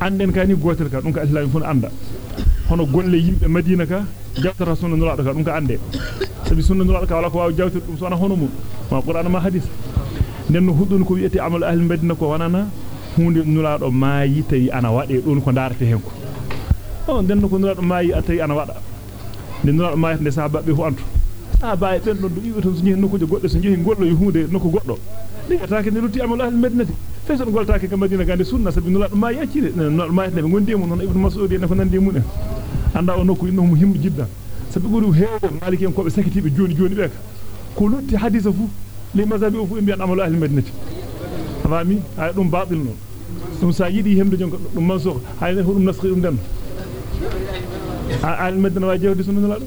anden kani gotel ka dum ka islam fu anda hono golle yimbe madina ka jawtata sunna nulaado ka dum ka ande sabi sunna nulaado ka wala ko waaw jawtir dum sona hono mum ma qur'an ma hadith nenno hudun ko wi'ete amal ahli madina ko wanana hunde nulaado maayi tawi ana wade don ko darate hen ko on denno ko nulaado maayi tawi ana wada den nulaado maayi de sahaba be fu antu sahaba e ben don do ibe to jehi nokuje goddo so jehi gollo yu hunde nokko goddo de ataake ne lutti amal ahli madinati fayson goltaake ka madina gande sunna sabi nulaado maayi accire nulaado maayi be gondi mun non ibnu mas'ud en ko nandi mun en anda o nokku inno muhimmu jiddan sabi guri heewo maliki en ko be sakitibe joni joni be ko lutti hadisa fu li mazhabi fu en bi'an amal ahli madinati fami ay dum batil non dum sa yidi hemde jonko dum mansukh hay ne dum naskhi dum den al madina wa jewdi sunna nulaado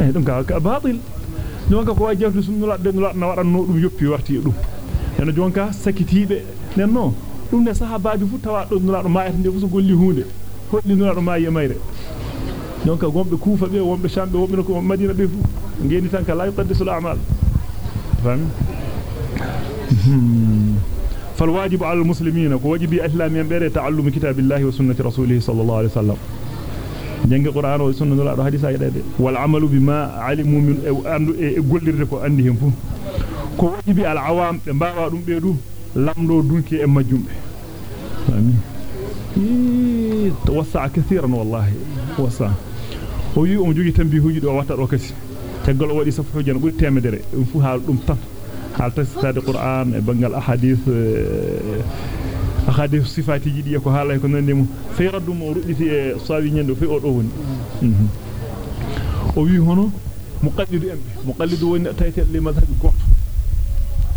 eh dum ka ka batil jonka ko wa jewdi sunna nulaado den nulaado na wadanno dum yoppi warti dum eno jonka sakitibe nenno dum ne sahabaaji fu tawa do nulaado maayata nde fu so golli hunde hoddi nulaado maayi mayre jonka gombe kufa be wombe shambe wombe ko madina be fu ngeni tan ka la yuqaddisul a'mal fami Hmm. فالواجب على المسلمين واجب الإسلام ينبر تعلم كتاب الله وسنة رسوله صلى الله عليه وسلم. جنگ القران والسنة لا حديثا يد والعمل بما علم من اند غولدرتي كو انديهم فو. كو واجب على العوام به باوا دوم بيدو لامدو دونكي أم ماجومبه امين يعني. توسع كثيرا والله. وسع. هو يوم جوجي تنبيه جوجي دو واتا دو كسي. تغلو وادي صفحو جن بو تيمدره ام فو حال دوم تام haal tasitade qur'an e bangal ahadith ahadith sifati jidi ko haalay ko nande mu fay raddum o rudditi e sawi nyendo fay o do woni o wi hono muqallidu embe muqallidu woni tayte le mazhab goto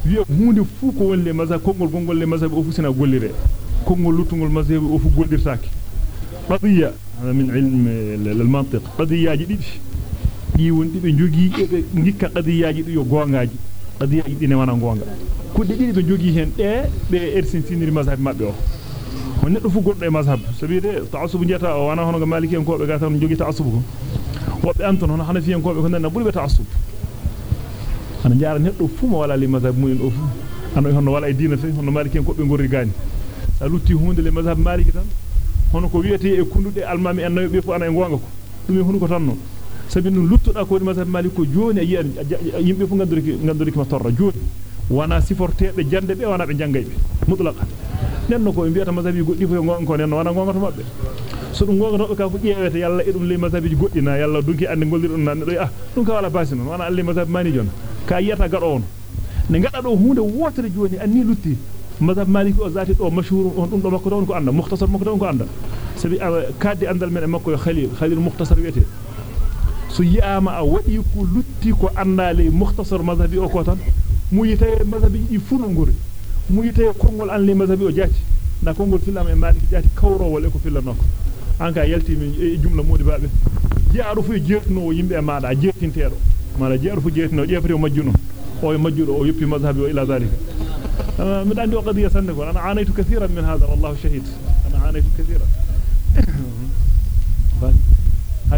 wi hunde fu ko woni le mazhab kongol gongol le mazhab o fu sina gollire kongol lutungol mazhab o fu goldirtaake qadiya hada min ilm al-mantiq qadiyaji didi di wondi be jogi e ngikka qadiyaji do yo gongaaji qadiyaji dine wana gonga kudde didi be jogi hen de be ersintiniri mazhab mabbe o on neddo fu goddo e mazhab sabi de ta'assub jeta o wana hono maliki en ko be ga tan jogi ta'assub ko wobbe anton hono hanafi en ko be ko nanna buri be ta'assub ana jaara neddo fu mo wala li mazhab mu'min o fu ano hono wala e diina fe hono maliki en ko be gorri gani sa lutti hunde le mazhab maliki tan hono ko wiete e kundude almami en nayo be fu ana e gonga ko dum e hunu ko tanno sabi no luttuda ko mazhab malik ko joni yi yimbe fu nganduriki nganduriki ma torra joni wana siforteebe jande be wana be jangaybe mutlaqan nenno ko biata mazhabi goddi fu gonga ko nenno wana gonga to mabbe so dum gonga to ka fu ƴeewete yalla e dum le mazhabi goddina yalla dunki ande gollir nan do ah dum ka wala basi non wana alle mazhab mani jon ka yiyata gado on ne ngada do hunde wotere joni anni lutti mazhab maliki o zati do mashhur on dum do makko don ko anda mukhtasar makko don ko anda sabi kaddi andal men makko khalil khalil mukhtasar wete so yi'ama a wadi ko lutti ko andale mukhtasar mazhabi o ko tan mu yite mazhabi di funu ngori mu yite kongol an le mazhabi o jati na kongol filama e maliki jati kawro wala ko fillanoko an ka yalti min e jumla modi baabe jaaru fu jeetno yimbe e maada jeetintero mala jaaru fu jeetno jefri o majjuno o e majjudo o yoppi mazhabi o ila zalika من عندي قضية سنة أنا عانيت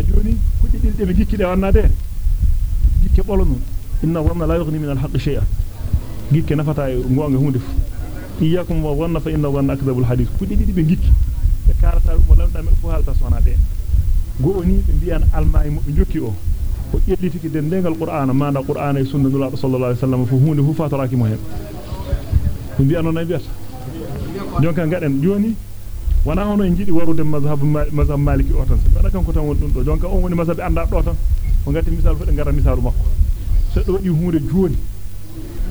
كثيرا من هذا والله شهيد أنا عانيت كثيرا هجوني كل دي دي جيكي دي وأنا دي جيكي بولون إن الظن لا يغني من الحق شيئا. جيكي نفتا نغوانغ هوندف. إياكم وظن فإن الظن أكذب الحديث. كل دي دي جيكي كارتا ولم تعمل فوها لتصوانا دي غوني بيان الماي مو جوكي أو. ko yellitiki dendengal qur'ana manda qur'ana e sunna nula sallallahu alaihi wasallam fu hunde fu fatoraki mo hen ko mbi anon ay biata jonka gaden joni wana hono en jidi warude mazhab mazhab maliki o tan bana kanko tan won dum do jonka on woni mazhab anda do tan ko ngati misal fu de ngara misalu makko so do wadi hunde joni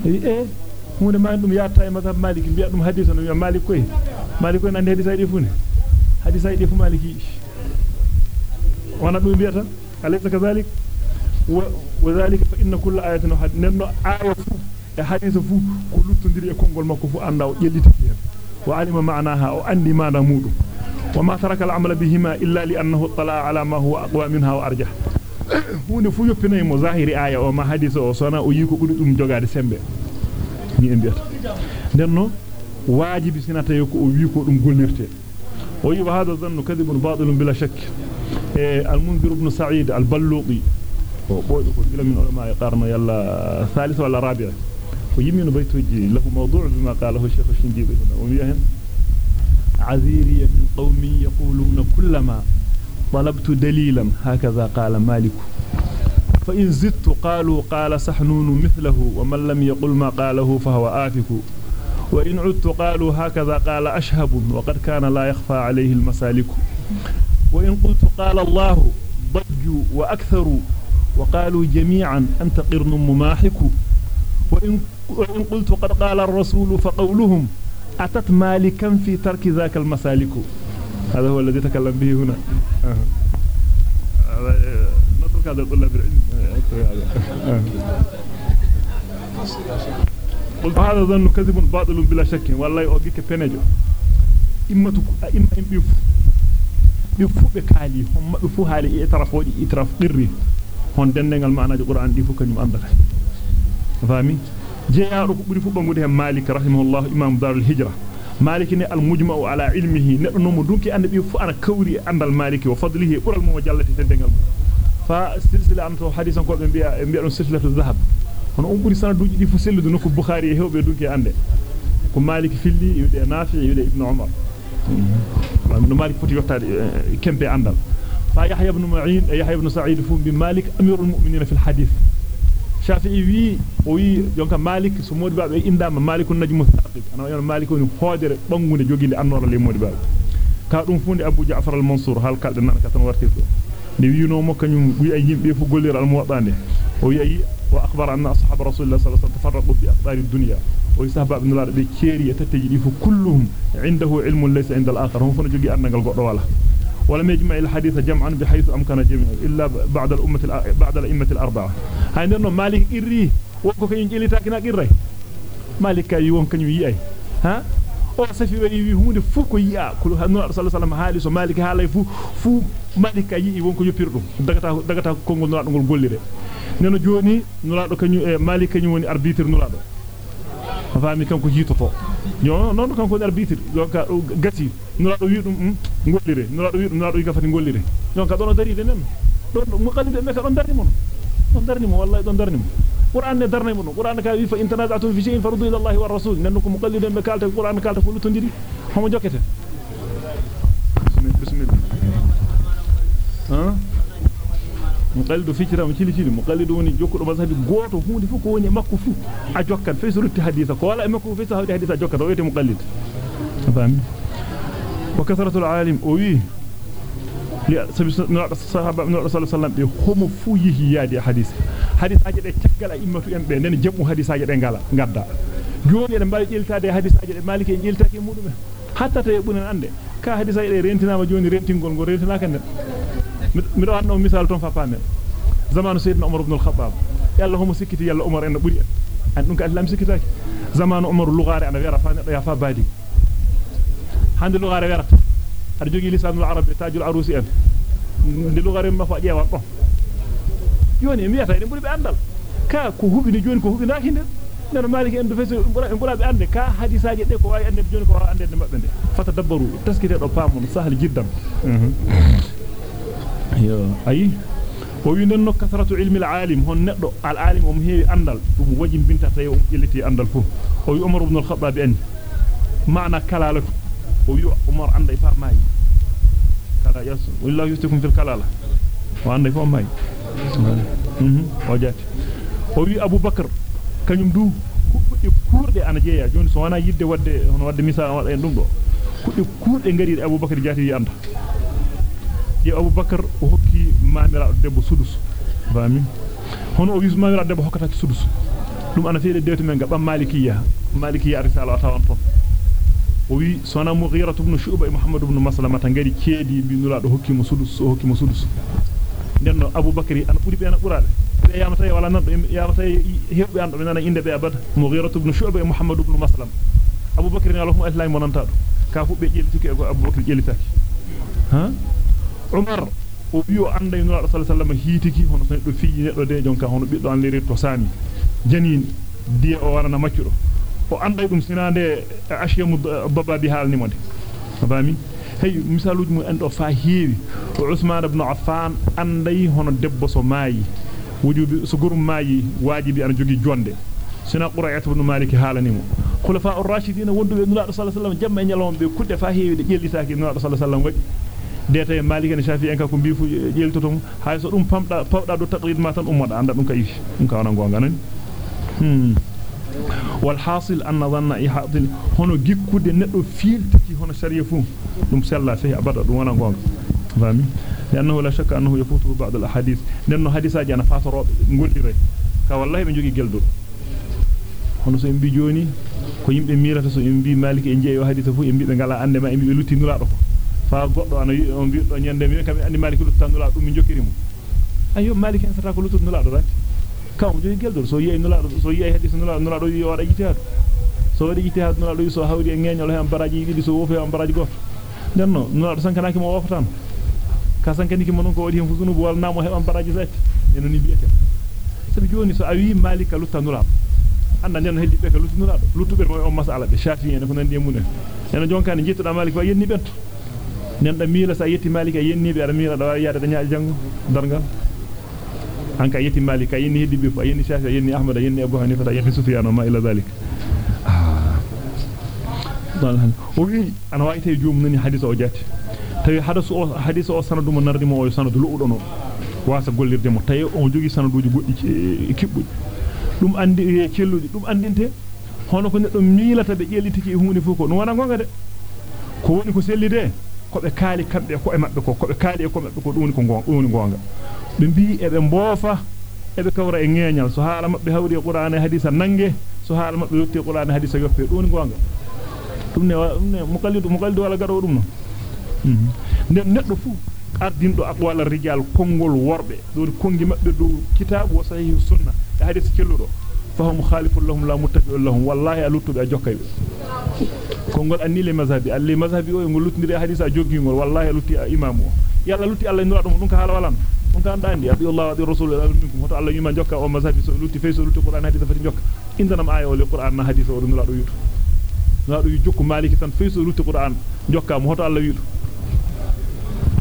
e hunde ma dum yatta e mazhab maliki biya dum hadith no malik koy malik koy nande hadith ay fu ne hadith ay fu maliki wana dum biyata alaysa kadhalik وذلك فإن كل آية ننو آية فو حديث فو كل تندري كونغول مكو فو أندا يليتي وعلم معناها أو أندي ما نمود وما ترك العمل بهما إلا لأنه اطلع على ما هو أقوى منها وأرجح hunde fu yoppinay mo zahiri aya o ma hadith o sona o yiko budi dum jogade sembe ni en biata denno wajibi sinata yoko o wi ko dum gollirte o yi hada dhannu kadhibun batilun bila shakk al-munzir ibn sa'id al-balluqi وبودو كلا من علماء قرن يلا ثالث ولا ويمين بيتوجي له موضوع بما قاله الشيخ الشنجيبي هنا وميهن عذيري من قومي يقولون كلما طلبت دليلا هكذا قال مالك. فإن زدت قالوا قال سحنون مثله ومن لم يقل ما قاله فهو آفك. وإن عدت قالوا هكذا قال أشهب وقد كان لا يخفى عليه المسالك. وإن قلت قال الله ضجوا وأكثروا وقالوا جميعا أنت قرن مماحك. وإن, وإن قلت قد قال الرسول فقولهم أتت مالكا في ترك ذاك المسالك؟ هذا هو الذي تكلم به هنا. نترك هذا طلاب العلم قلت هذا ظن كذب باطل بلا شك. والله يؤجيك بنجو. إما إما إن بيف بيف بكالي. هم بيفو هالي إتراف ودي إتراف قري hon dendengal maanaji qur'an di fu kanyum andata fami jeyaado ko buri fu bangude hen malik rahimahullah imam darul hijra malik ni al mujma'u ala ilmihi neddo no mo dunki ande bi fu ana kawri andal maliki wa fadlihi qural mo jallati dendengal fa silsila am to ko be biya biya don silsilatu dhahab hono on buri sanaduji di fu sellude nokku bukhari e dunki ande ko malik filli yude nafi yude ibn umar no malik foti yottade kembe andal فيحيى بن معين يحيى بن سعيد فهم بمالك أمير المؤمنين في الحديث شافعي وي وي جونكا مالك سمود باب اندام مالك النجم الثاقب أنا يون مالك وني هودره بانغونde joginde annora le modi bab ka dum funde abu ja'far al-mansur hal kalde nan ka tan wartirdo ni wiino mo kanyum wi ay yimbe fu golliral mo wadande o yi wa akhbara anna ashab rasulullah sallallahu alaihi wasallam tafarraqu fi aqdari ad-dunya o sahaba ibn al-arab be ceeri tateji di fu kulluhum indahu ilmun laysa inda al-akhar hum fu jogi andangal goddo wala ولم يجمع الحديث جمعا بحيث أمكن جمعه إلا بعد الأمة بعد الأمة الأربعة. هاي نرنا مالك إري وقف إنجيل تاكنا إري مالك يوم كان يي ها؟ أو سفي وي هوند فوكو يا كل هذا النبي صلى الله عليه وسلم حاله سو مالك حاله فو فو مالك اي يوم كان يبيرو دعتا دعتا كونغ نرادو نقول جولي ده نرنا جوني نرادو كان يي مالك كان يي أربيتر نرادو faami kanko hitoto yo non kanko dar bitir donka gati nurado yidum ngollire nurado yidum nurado yiga fati ngollire donka don daride nen don muqallide meka don darni mon don darni mo wallahi don darni mo qur'an ne darni mon qur'an ka fa in tanaza'tum fi shay'in faruddu ila allahi war rasul nanukum muqallide be kalta qur'an kalta fulu tondiri homo jokete bismillah bismillah ha muqallidu fikra mo cili cili muqallidu woni jokkudo mazhabi goto hunde fu ko woni makko fu a jokkan fe so rutti hadisa ko wala e makko fe so hawdi hadisa jokkan o wete muqallid fami wa kasratul alim o wi li sabi sahaba ibn rasul alaihi wasallam homo fu yihi yaadi hadis hadis aje de caggal a immatu en be nen jamu hadis aje de ngala gadda joni e mbali jeltade hadis aje de malike en jeltake mudum hatta to bunen ande ka hadis aje de rentinama joni rentingol go rentinaka nen mido anno misal ton fa pamen zamanu sayyidina umar ibn al-khattab yalla homo sikiti yalla umar en buri an dum ka allah sikitaki zamanu umar lugare ana wera fa ya fa badi hande lugare wera ada jogi lisanul arabi tajul arusi en de lugare ma fa jewa don joni mi yata en buri be andal ka ko hubini joni ko hubina hinde nana maliki en do fesi bura be ande ka hadisaaje de ko wawi ande joni ko wawi ande mabbe de fata dabbaru taskite do pamon sahal jiddan أي ويندن كثرة علم العالم هون نقدو العالم هم هي أندل دم وجن بنت تيو التي أندل فو هو يأمر ابن الخطاب بأن معنى كلالك هو يأمر عند يفهم ماي كلا يس ولا يستكم في الكلالة وعند يفهم ماي مم وجات هو أبو بكر كان يمدو kudde kurde anajeya joni so wana yidde wadde hono wadde misal wadde dum do kudde kurde ngari abubakar jati yanda je abubakar o hokki mamira debbo sudus fami hono o wisma mamira debbo hokkata sudus dum ana feede dewte men gaba malikiya malikiya risala tawan ton o wi sona mughira ibn shu'ba e muhammad ibn maslama tan ngari ceedi binula do hokki mo sudus o hokki mo sudus denno abubakar ana buri be ana burade be yamata wala nan yamata hebbe an do nana inde be abad mughira ibn shu'ba e muhammad ibn maslama abubakar ni allahumma aslay monanta do ka fu be jelitiki e go abubakar jelitaki ha biyo anda yunu rasul sallallahu alaihi hitiki hono tan do fiiji neddo de jonka hono biddo an lirir to sami janini die o warana maccudo o anda dum sinande ashiyamu baba bi halni mode fami hey misaluji mu ando fa heewi o usman ibn affan anday hono debbo so maayi wujubi so gurum maayi wajibi ana jogi jonde sina qura'at ibn malik halanimo khulafa ar-rashidin wondube nula sallallahu alaihi wasallam jamma nyalom be kudde fa heewi de jellitaaki nula sallallahu alaihi wasallam wadi deta e maliki en shafi en ka ko mbi fu jeltotom hay so dum pamda pawda do taqlid ma tan ummoda anda dum kay dum ka wana gonga nan hmm wal hasil an dhanna ihadil hono gikkude neddo fiiltiki hono sharia fu dum sella fi abada dum wana gonga fami لأنه لا شك انه يفوته بعض الاحاديث لأنه حديثاji ana fatorobe ngoldire ka wallahi be jogi geldo hono so en bi joni ko yimbe mirata so en bi maliki en jeeyo hadith fu en bi be ngala ande ma en bi lutti nula do fa goddo ana on bi do nyande mi kam andi maliki luttandula dum mi jokiri mo ayo maliki en sata ko luttandula do rati kam jogi geldor so yeey nula do so yeey hadith nula nula do yi wada jitihad so wadi jitihad nula do so hawri e ngeñol he am baraji didi so wofi am baraji goto denno nula do sankanaki mo wofatan ka sankaniki mo non ko wadi hen fuzunu wal namo he am baraji zati neno ni biete sabi joni so awi malika luttandula anda den heddi be ka luttandula do luttube mo on masala be shafi en ko nandi munen eno jonkani jittuda maliki wa yenni bento nenda miila sa yetti malika yennibe ara miila da wari yaade dañal jango dargal anka yetti malika yenni heddi be fu yenni shafi yenni ahmad yenni abu hanifa yenni sufyan ma ila zalik dalhan o wi ana wayte joom nani hadith o jatti tawi hadasu o hadith o sanadu mo nardi mo o sanadu luudono wasa gollirde mo tawi on jogi sanaduji goddi kibbuji dum andi e celluji dum andinte hono ko neddo miilata be jelitiki hunde fu ko no wana gonga de ko woni ko sellide ko be kaali kambe ko e mabbe ko ko be kaali e ko mabbe ko dum ko gonga dum gonga be bi e be mboofa e be kawra e ngeñal so haala mabbe hawri e qur'an e hadisa nange so haala mabbe yotti qur'an e hadisa yoppe dum gonga dum ne ne muqallidu muqallidu wala gado dum no nden neddo fu ardindo aqwal rijal kongol worbe do kongi mabbe do kitabu wa sahih sunna e hadisa celludo fahum khalifun lahum la muttabi'un lahum wallahi alutube jokkaybe kongol annile mazhabi alli mazhabi o ngol lutndiri hadisa joggingol wallahi lutti imamu o yalla lutti Allah nura dum dum ka hala walan dum ka anda andi abi Allah wa rasul minkum hoto Allah yima jokka o mazhabi so lutti fe so lutti qur'an hadisa fati jokka indanam aya o li qur'an na hadisa o nura do yuto nura do jokku maliki tan fe so lutti qur'an jokka mo hoto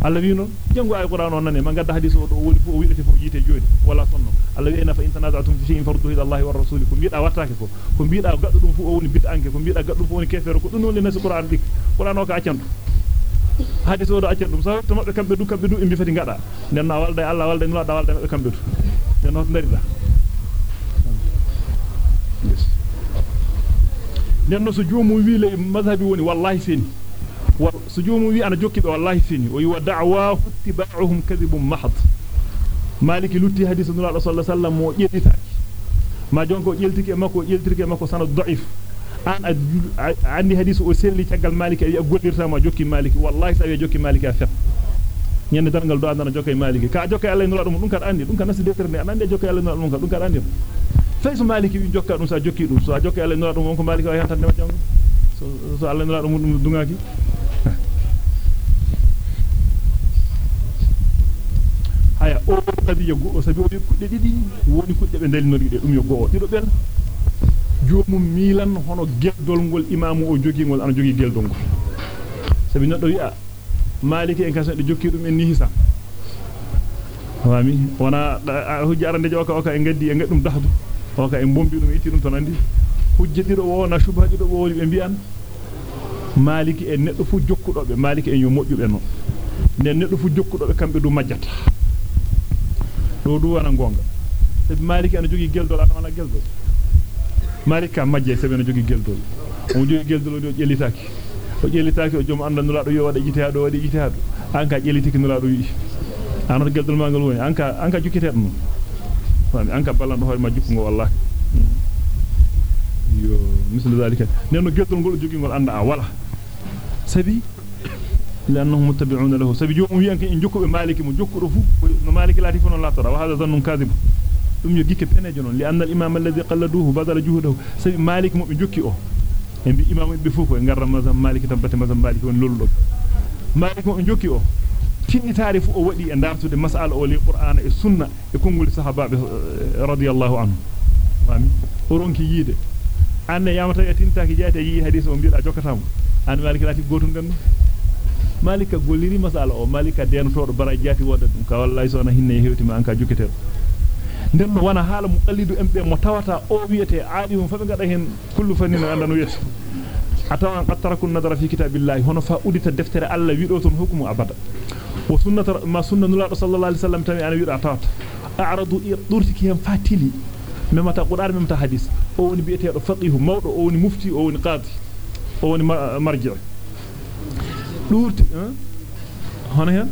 Allah wi non jango ay qur'an on nane ma gadda hadisa o do woni fu o wi'ete fu yite joni wala sonno Allah wi ina fa in tanaza'tum fi shay'in farduhu ila Allah wa rasul kum biida wattake ko ko biida gaddo dum fu o woni bid'anke ko biida gaddo fu woni kefere ko dum woni nas qur'an dik qur'an o ka accanto hadis o do accere dum sa to mabbe kambe du kambe du imbi fati ngada den na walda Allah walda nula da walda mabbe kambe du den no dari da den no so joomu wi le mazhabi woni wallahi fini wi ana jokki be wallahi fini o yuwa da'wa ittiba'uhum kadhibun mahd maliki lutti hadith nula sallallahu alaihi wasallam mo jeditaaki ma jonko jeltike makko jeltirke makko sanad da'if an andi hadith o selli tagal maliki ay goddirta ma jokki maliki wallahi sawi jokki maliki a fet nyande dargal do andana jokkay maliki ka jokkay Allah nula dum dum kan andi dum kan nasi deftere ne anande jokkay Allah nula dum kan dum kan andi fay so maliki wi jokka dum sa jokki dum so a jokkay Allah nula dum ko maliki way hantande ma jongo so so Allah nula dum dum dungaki haya o tabi yo go sabi o kudde didi woni kudde be dalinori de dum yo go dido ben jomum milan hono geddol ngol imamu o jogi ngol ana jogi geldol ngol sabi neddo wi'a maliki en kaso de jokki dum en ni hisam wami wana hujja arande joka oka en gaddi en gaddum dahdu oka en bombi dum itti dum ton andi hujja dido wona shubha dido woni be mbi'an maliki en neddo fu jokkudo be maliki en yo mojjube non nden neddo fu jokkudo be kambe du majjata do du wana gonga sabi maliki ana jogi geldol ana wana geldol malika majje sabi ana jogi geldol o jogi geldol do jelitaaki o jelitaaki o jom anda nula do yo wada jite do wadi jite hado an ka jelitiki nula do yi an geldol mangal woni an ka an ka jukite dum fami an ka ballan do hoore ma jukko wallahi yo misal zalika nenno geldol gol jogi gol anda wala sabi لأنهم متبعون له. سبجوم ويانك إن جكوا بمالك مجكوا رفو. مالك لا تفون لا ترى. وهذا ظن كاذب ثم يجيك بنجنون لأن الإمام الذي قلدوه بذل جهده. سبي مالك مؤمن جكي أو إن بإمام بفوفو إن قرر مذهب مالك تنبت مذهب مالك ونلولو مالك مؤمن جكي أو تعرف أو ودي. أن دارتو دي مسألة أو للقرآن. السنة. يكون قول صحابة رضي الله عنه فامي ورونك ييده أنا يامتا يتنتاك جاتي يي حديث ومبير أجوكتام أنا مالك لا دنو malika golliri masala o malika denotodo bara jati woda dum ka wallahi so na hinne hewti ma anka juketer den no wana hala mu qallidu embe mo tawata o wiete aadi hum fabe ngada hen kullu fannin andano wiete atawan qattarakum nadara fi kitabillahi hono fa udita deftere alla wido ton hukmu abada wa sunnata ma sunna nula sallallahu alaihi wasallam tami ana wido tawata a'radu durtiki hen fatili memata qur'an memata hadis o woni biete do faqihu mawdo o woni mufti o woni qadi o woni marji' durti hono hen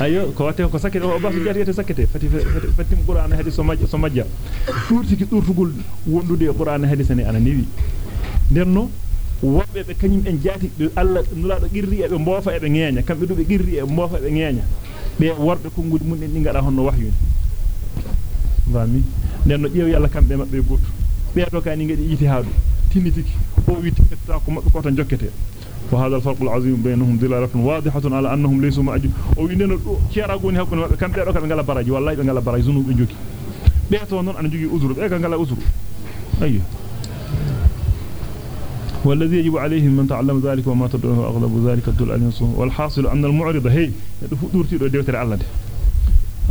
ayo ko watte ko sakete o basu jati yete sakete fati fati qur'an hadith so majja so majja durti ki durtugol wondude qur'an hadith ne ana niwi denno wobbe be kanyum en jati Allah nulaado girri e be mbofa e be ngeenya kambe dube girri e mbofa e be ngeenya be worbe ko ngudi mun en ngada honno wahyu vami denno jeewi Allah kambe mabbe goto be to kani ngadi ijtihadu tinitiki o wi tinita ko mabbe ko tan jokkete وهذا الفرق العظيم بينهم دلالة واضحة على أنهم ليسوا معجب أو إننا كيراغوني هكذا كم بيرو كم غلا براج والله غلا براج زنوب نجوكي بيتو نون أنا جوكي أزر بيكا غلا أزر أيه والذي يجب عليهم من تعلم ذلك وما تدعوه أغلب ذلك الدل عليه والحاصل أن المعرض هي. دورتي دو ديوتر الله ده.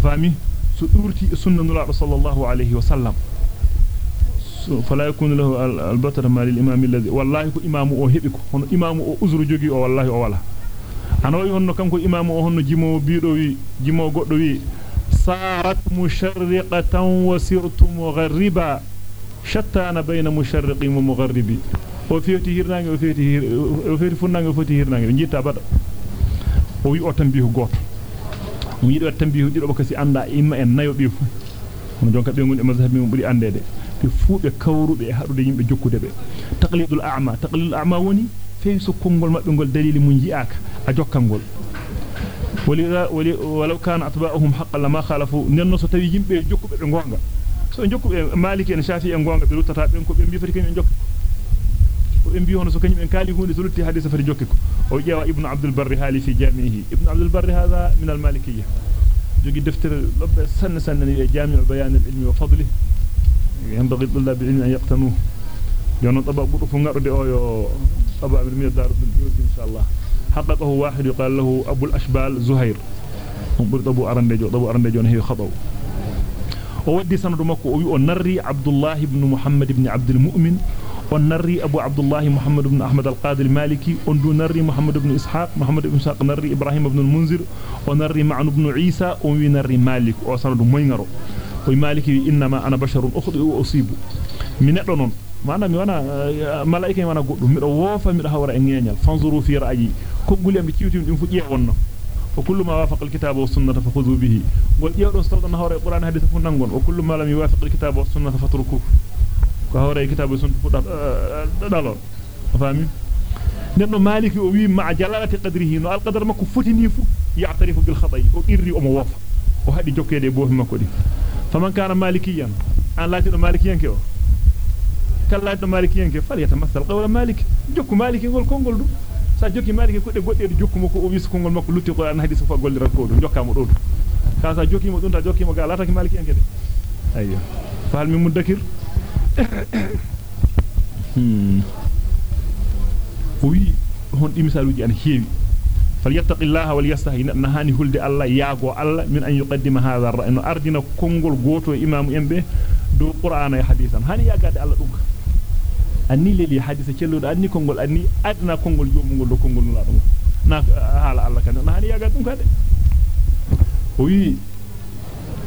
فاهمي سدورتي سنة نلا صلى الله عليه وسلم. فلا يكون له البتر مال الامام الذي والله كو امام أو هبيكو هون امام أو عذر جوغي أو والله أو o honno jimo biido wi jimo goddo wi sarat musharriqatan wa sirtu mughriba shattana bayna musharriqin wa mughribi o fioti hirnange o fioti o fioti funnange o fioti hirnange jitta bada o wi o tambihu goto o yido tambihu dido bakasi anda imma en nayo be fu hono jonka be ngonde mazhabi mo buri andede be fuube kawrube e hadude yimbe jokkude be taqlidul a'ma taqlidul a'ma woni feyso kongol mabbe gol dalili mun ji'aka a jokkangol wali wali walau kana atba'uhum haqqan lama khalafu nenno so tawi yimbe jokkube be gonga so jokkube maliki en shafi en gonga be lutata ben ko be mbi fati kanyum jokki ko be mbi hono so kanyum en kali hunde so lutti hadisa fati jokki ko o jeewa ibnu abdul barri hali fi jami'ihi ibnu abdul barri hadha min al malikiyya jogi deftere lobbe sanne sanne ni jami'u bayan al ilmi wa fadlihi ينبغي العلم أن يقتنوه يوم طبق بطف نقرد أو طبق من دار إن شاء الله حققه واحد يقال له أبو الأشبال زهير برد أبو أرندجو أبو أرندجو هي خطو وودي سند مكو أو نري عبد الله بن محمد بن عبد المؤمن ونري أبو عبد الله محمد بن أحمد القاضي المالكي وندو نري محمد بن إسحاق محمد بن إسحاق نري إبراهيم بن المنذر ونري معن بن عيسى ونري مالك وصند موينغرو ومالكي إنما أنا بشر أخطئ وأصيب من أدنون maana mi wana malaika wana goddo mi do wofa mi do hawra e ngeñal fanzuru fi ra'yi ko gulem bi ciwtim dum fu ƴeewonno fa kullu ma wafaqa alkitaba was sunnata fakhudhu bihi gol ƴeewdon sawdan hawra e qur'an hadith fu nangon wa kullu ma lam yuwafiq alkitaba was sunnata fatruku ko hawra e kitabu sunna fu dalon fami nenno maliki o wi ma jalalati qadrihi no alqadar makko fotini fu ya'tarifu bil khata'i o irri o mo wofa o hadi jokkede bo makko di an lati do malikiyan ke o kala do malikiyen ke fal yatamassal qawla malik jokku maliki gol kongol dum sa jokki maliki kudde godde jokku mako o wis kongol makko lutti qur'an hadith fa gollira ko dum jokkamo do ka sa jokki mo dum ta jokki mo ga lata ki malikiyen ke de ayyo fal mi mudakkir hmm wi hon di misaluji an heewi فليتق الله وليستحي نهاني هلد الله ياغو الله من أن يقدم هذا الرأي. إنه أردنا كنغل قوتو إمام إمبه دو قرآن حديثا. هاني ياغاد الله دوك. أني للي حديثة كلود أني كنغل أني أدنا كنغل يوم مغلو كنغل نلا دوك. ناك أهال الله كان. هاني ياغاد دوك هاد وي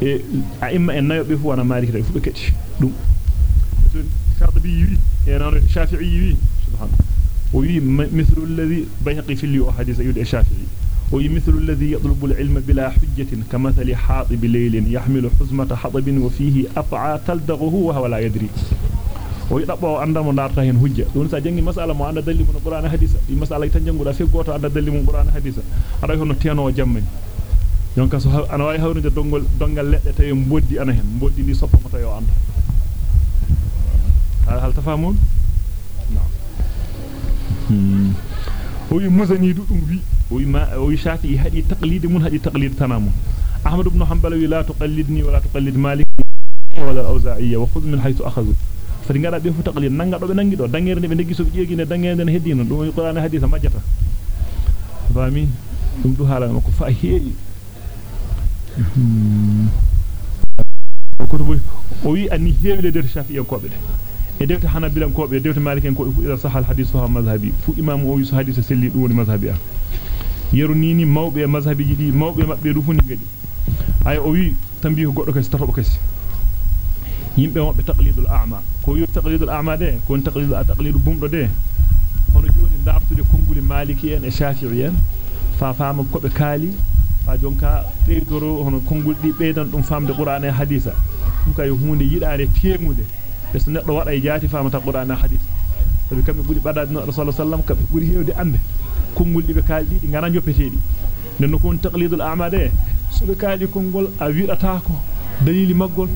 إيه، أئمة إن نيو بفو أنا مالك رأي. فوكتش دوك. شاطبي يوي يعني شافعي يوي. مثل الذي بيقي في اللي أحاديث أيد الشافعي. ويمثل الذي يطلب العلم بلا حجة كمثل حاطب ليل يحمل حزمة حطب وفيه أفعى تلدغه وهو لا يدري. ويطبعوا أنه من نارتهين حجة. دون سأجنجي مسألة ما أنا دلي من قرآن حديثة المسألة يتنجنجوا لا فيه قوة أنا دلي من قرآن حديثة أرأيه أنه تيانو وجمعين يونك سوحاب أنا وايها ونجد دونغل دونغل لأتي تيم بودي أنهن بودي لي صفة متى يو أنه هل تفهمون؟ O yi musani dudum wi o yi ma o yi shafi hadi taqlid mun hadi taqlid tanamu ahmad ibn hanbal wi la tuqallidni wala tuqallid malik wala al-awza'iyya wa khudh min haythu akhadhu fati ngara be fu taqlid nanga do be nangi do dangere ne be deggi so be jeegi ne ne heddino dum qur'an hadith majjata fami dum du hala ko fa heeyi ko to o wi anni heewle der shafi'i ko be de دكتور حنبل كوب دكتور مالك كوب إذا صح الحديث فهو مذهبي في إمام أو يس حديث سلي دون مذهبي يرنيني ماو بيا مذهبي جدي ماو بيا مبي رفوني جدي أي أوي تنبيه قط ركز ترى ركز يمبي ما بتقليد الأعمى كوي تقليد الأعمى ده كون تقليد تقليد بومر ده هنجون دعبت لكونجول مالكيا الشافعيا ففهم كوب كالي فجونكا تيدرو هنجون كونجول دي بيدن فهم القرآن الحديثة كونكا يهوني يدارة تيمو ده be so neddo wada e jaati faamata qur'an e hadisa sabi kambe buri badade no rasulullah sallam kambe buri heewde ande konguldi be kaaldi di ngana joppetedi nenno ko taqlidul a'ma de so be kaali kongol a wiidata ko dalili maggol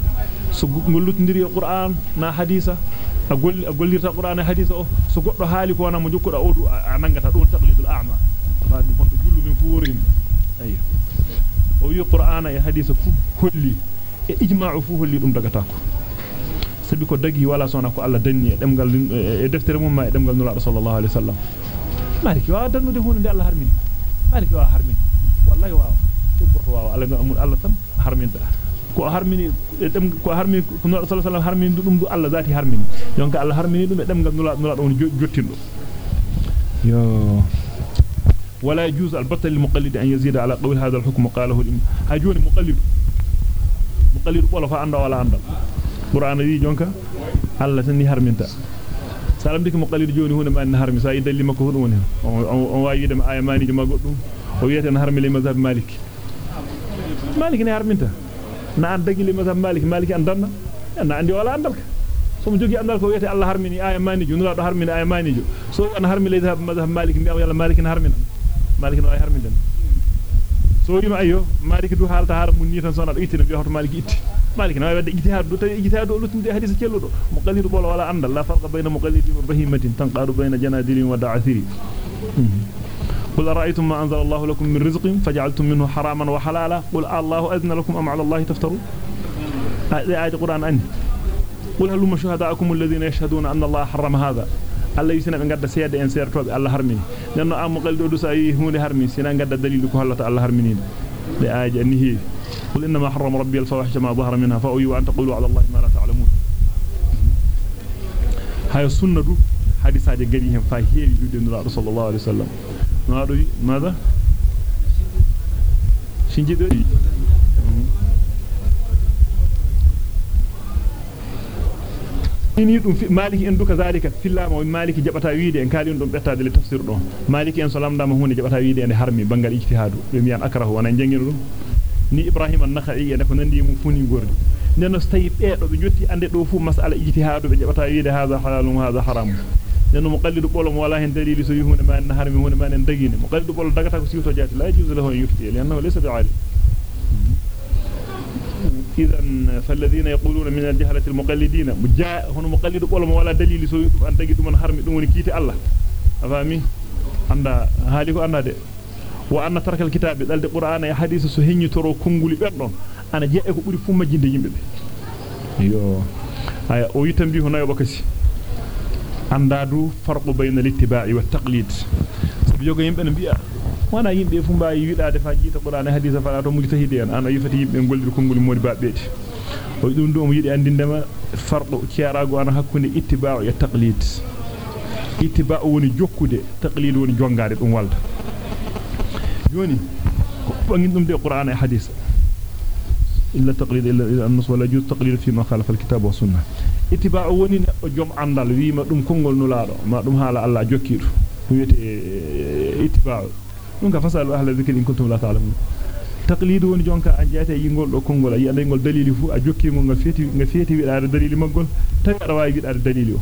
so gollutindiri e qur'an na hadisa a golli a gollirta qur'an e hadisa o so goddo haali ko wana mo jokkuda o du a nangata do taqlidul a'ma fami hondo jullu min fu worin ayyo o wi qur'an e hadisa fu holli e ijma'u fu holli dum dagata ko sabi ko dagi wala sona ko Allah danni e demgal e deftere mum ma e demgal nula sallallahu alaihi wasallam maliki wa dannude hunde Allah harmini maliki wa harmini wallahi wa ko wa Allah amul Allah tan harminta ko harmini dem ko harmini ko no sallallahu alaihi wasallam harmini dum du Allah zati harmini donc Allah harmini dum e demgal nula nula don jottindo yo ولا يجوز البتة للمقلد أن يزيد على قول هذا الحكم قاله هاجوني مقلد مقلد ولا فعنده ولا عنده قرآن دي جونك الله تني هرمنتا سلام ديك مقلد جوني هنا ما أن هرمي سايد اللي ما كهون هنا أو وايد ما آية ماني جما قدوم ويات أن هرمي لمذهب مالك مالك ني هرمنتا نعم دقي لمذهب مالك مالك أندرنا أنا عندي ولا عندك somo jogi andal ko wiyete Allah harmini aya maniju nula do harmini aya maniju so an harmi leydi madhhab malik mi yalla malik na harmina malik no ay harminden so yima ayo malik du halta har mun ni tan sona do itina bi hoto malik itti مالك نوى بدأ اجتهاد دو تي اجتهاد ولو تندي حديث كيلو دو مقلد بول ولا عند لا فرق بين مقلد وبهيمة تنقار بين جنادير ودعثير قل رأيتم ما أنزل الله لكم من رزق فجعلتم منه حراما وحلالا؟ قل الله أذن لكم أم على الله تفتروا هذا آية القرآن أني. قل هل شهداءكم الذين يشهدون أن الله حرم هذا؟ alla yusina be gadda seyde en ser tobe alla harmini nenno am qaldo do sayi hunde harmini sina gadda dalil ko halata alla harrama rabbi al fawahisha ma dhahara minha fa uyu an taqulu ala Allah ma la ta'lamun hay sunna du hadisaaje gari hen fa heewi yude nulado sallallahu alaihi wasallam nulado mada shinjido ini dum maliki en duka zalika fillama maliki jabata wiide en kaali dum bettade le tafsir do maliki en so lamdama hunde jabata wiide en harmi bangal ijtihadu be miyan akrahu wana jangino dum ni ibrahim an-nakhai en ko nandi mum funi gordi neno stay beedo be jotti ande do fu mas'ala ijtihadu be jabata wiide hada halalun hada haram neno muqallidu bolom wala hen dalili so yuhuna ma en harmi hunde ma en dagini muqallidu bolom dagata ko siwto jati la yuzu lahu yufti liannahu laysa bi'alim إذا فالذين يقولون من الجهلة المقلدين جاء هنا مقلد قولهم ولا دليل سو أن تجد من حرم دون كيت الله أفهمي عند هالك أنا ده وأن ترك الكتاب ذلك القرآن يحديث سهيني ترى كنغولي بردون أنا جاء إكو بري فوما جين دي يمبي يو. أيا أو هنا يبكسي أن دادو فرق بين الاتباع والتقليد. سبيوغا يمبي نبيع وأنا يمبي فوما يويل آدفا جيت القرآن يحديث فالا رمو جتهيدين يعني. أنا يفتي يمبي نقول دي كنغولي موري بيت. ويدون دوم يدي أن فرق كياراغو أنا هكوني اتباع والتقليد اتباع وني تقليد وني جوانغاري e taqlid fi ma khalafa al-kitab wa sunnah ittiba'u woni neddo jom andal wiima dum kongol nulaado ma dum haala Allah jokkiidu wiyete ittiba'u dum ka fasalu ahla dhikri in kuntum la ta'lamun taqlidu woni jonka an jaata yingol do kongol yi ande ngol dalili fu a jokki mo ngal feti nga feti widaade dalili maggol tawi ada wawi widaade dalili o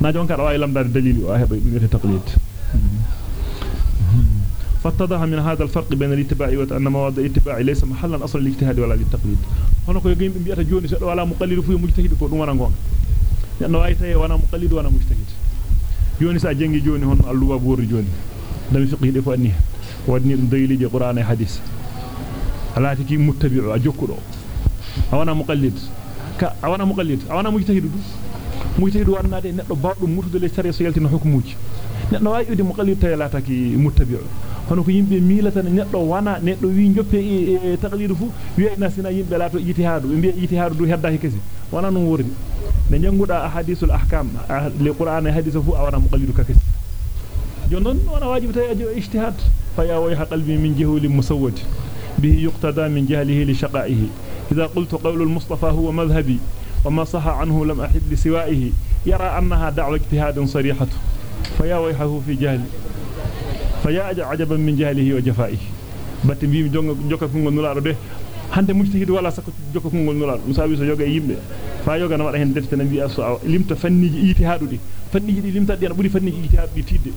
na jonka ada wawi lamdade dalili o a heba dum wete taqlid فاتضح من هذا الفرق بين الاتباع وأن مواد الاتباع ليس محلا أصلا للاجتهاد ولا للتقليد. هنا يقيم بمئة جون يسألوا على مقلد فيه مجتهد يقول وأنا نقوم. لأنه آيته وأنا مقلد وأنا مجتهد. جون يسأل جنجي جون هنا اللوا بور جون. لم يفقه لفو أنيه وأدني الضيلي جي قرآن حديث. على تكي متبع أجوكو أو أنا مقلد. أو أنا مقلد. أو أنا مجتهد مجتهد وأنا نتبع مرتد لسرية سيالتنا حكموك. لأنه آية مقلد تيلاتك متبع. Hono ko yimbe milata neddo wana neddo wi joppe e taqlidu fu wi na sina yimbe lato ijtihadu be bi'a ijtihadu du hedda kesi wana non wordi ne janguda ahadithul ahkam li qur'an e hadith fu awana muqallidu ka kesi jonon wana wajibi tay ajo ijtihad fa ya wayha qalbi min jahuli musawwad به يقتدى من جهله لشقائه إذا قلت قول المصطفى هو مذهبي وما صح عنه لم أحد لسوائه يرى أنها دعوة اجتهاد صريحة فيا ويحه في جهل فيا عجبا من جهله وجفائه batte biimi jonga jokka kongol nulaado de hande mujtahid wala sakko jokka kongol nulaado musabi so yoga yimbe fa yoga na wada hen defte na bi'a so limta fanniji ijtihadu di fanniji di limta di na buri fanniji ijtihadu di tidde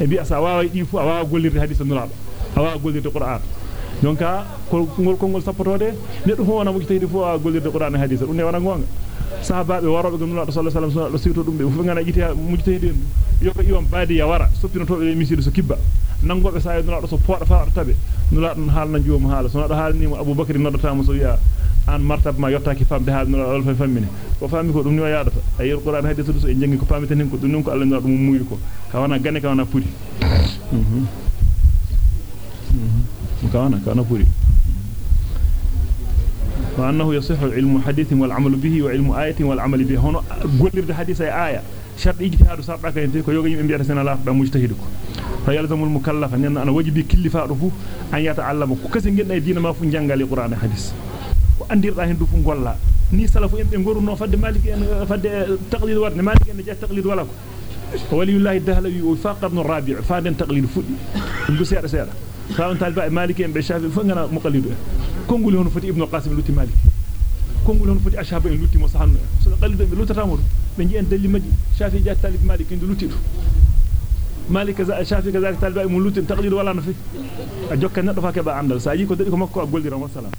e bi'a sa wawa di fu a wawa gollirde hadith nulaado a wawa gollirde qur'an jonka ko ngol kongol sappotode neddo fu wana mujtahid fu a gollirde qur'an e hadith dum ne wana gonga sahabaabe warobe gam nulaado sallallahu alaihi wasallam siwto dum be fu ngana ijtihad mujtahid yoga iwam baadi ya wara soppinotobe misido so kibba nangobe sa nulaado so pooda fa tabe nulaado haalna joom haala so nado haalni mo abubakar nodata mo so wi'a an martab ma yottaaki famde haal nulaado fa fammini ko fami ko dum ni yaadata ayir qur'an hadith so e jangi ko pamiten hen ko dum non ko Allah nulaado mo muuri ko ka wana gane ka wana puri mhm mhm ka wana ka wana puri وأنه يصح علم حديث والعمل به وعلم آية والعمل به. هنا قل إذا حديث أي آية. شرط إجتهاد سابقا ينتهيك ويوغي من بيئة سنة الله. بمجتهدك فيلزم المكلف أن أنا وجبي كل فارفه أن يتعلم كسن جدنا يدين ما فون جنغالي قرآن حديث. وأن دير راهن دفون قول الله ni salafu en ngoru no fadde maliki en fadde taqlid warne maliki en jaa taqlid walako waliyullahi dahlawi wa faqa ibn rabi' faden taqlid fudi ngusera sera faantal ba maliki en be shafi fanga qasim lutti maliki kongul hon foti ashaba en lutti mo sahanno so qallido be lutata mo be jien dalli maji shafi ja talib malik en luttido malik za shafi kaza talib mo lutti taqdir wala na fi a jokka neddo fa ke ba andal sa yi ko dadi ko makko a goldiran wassalam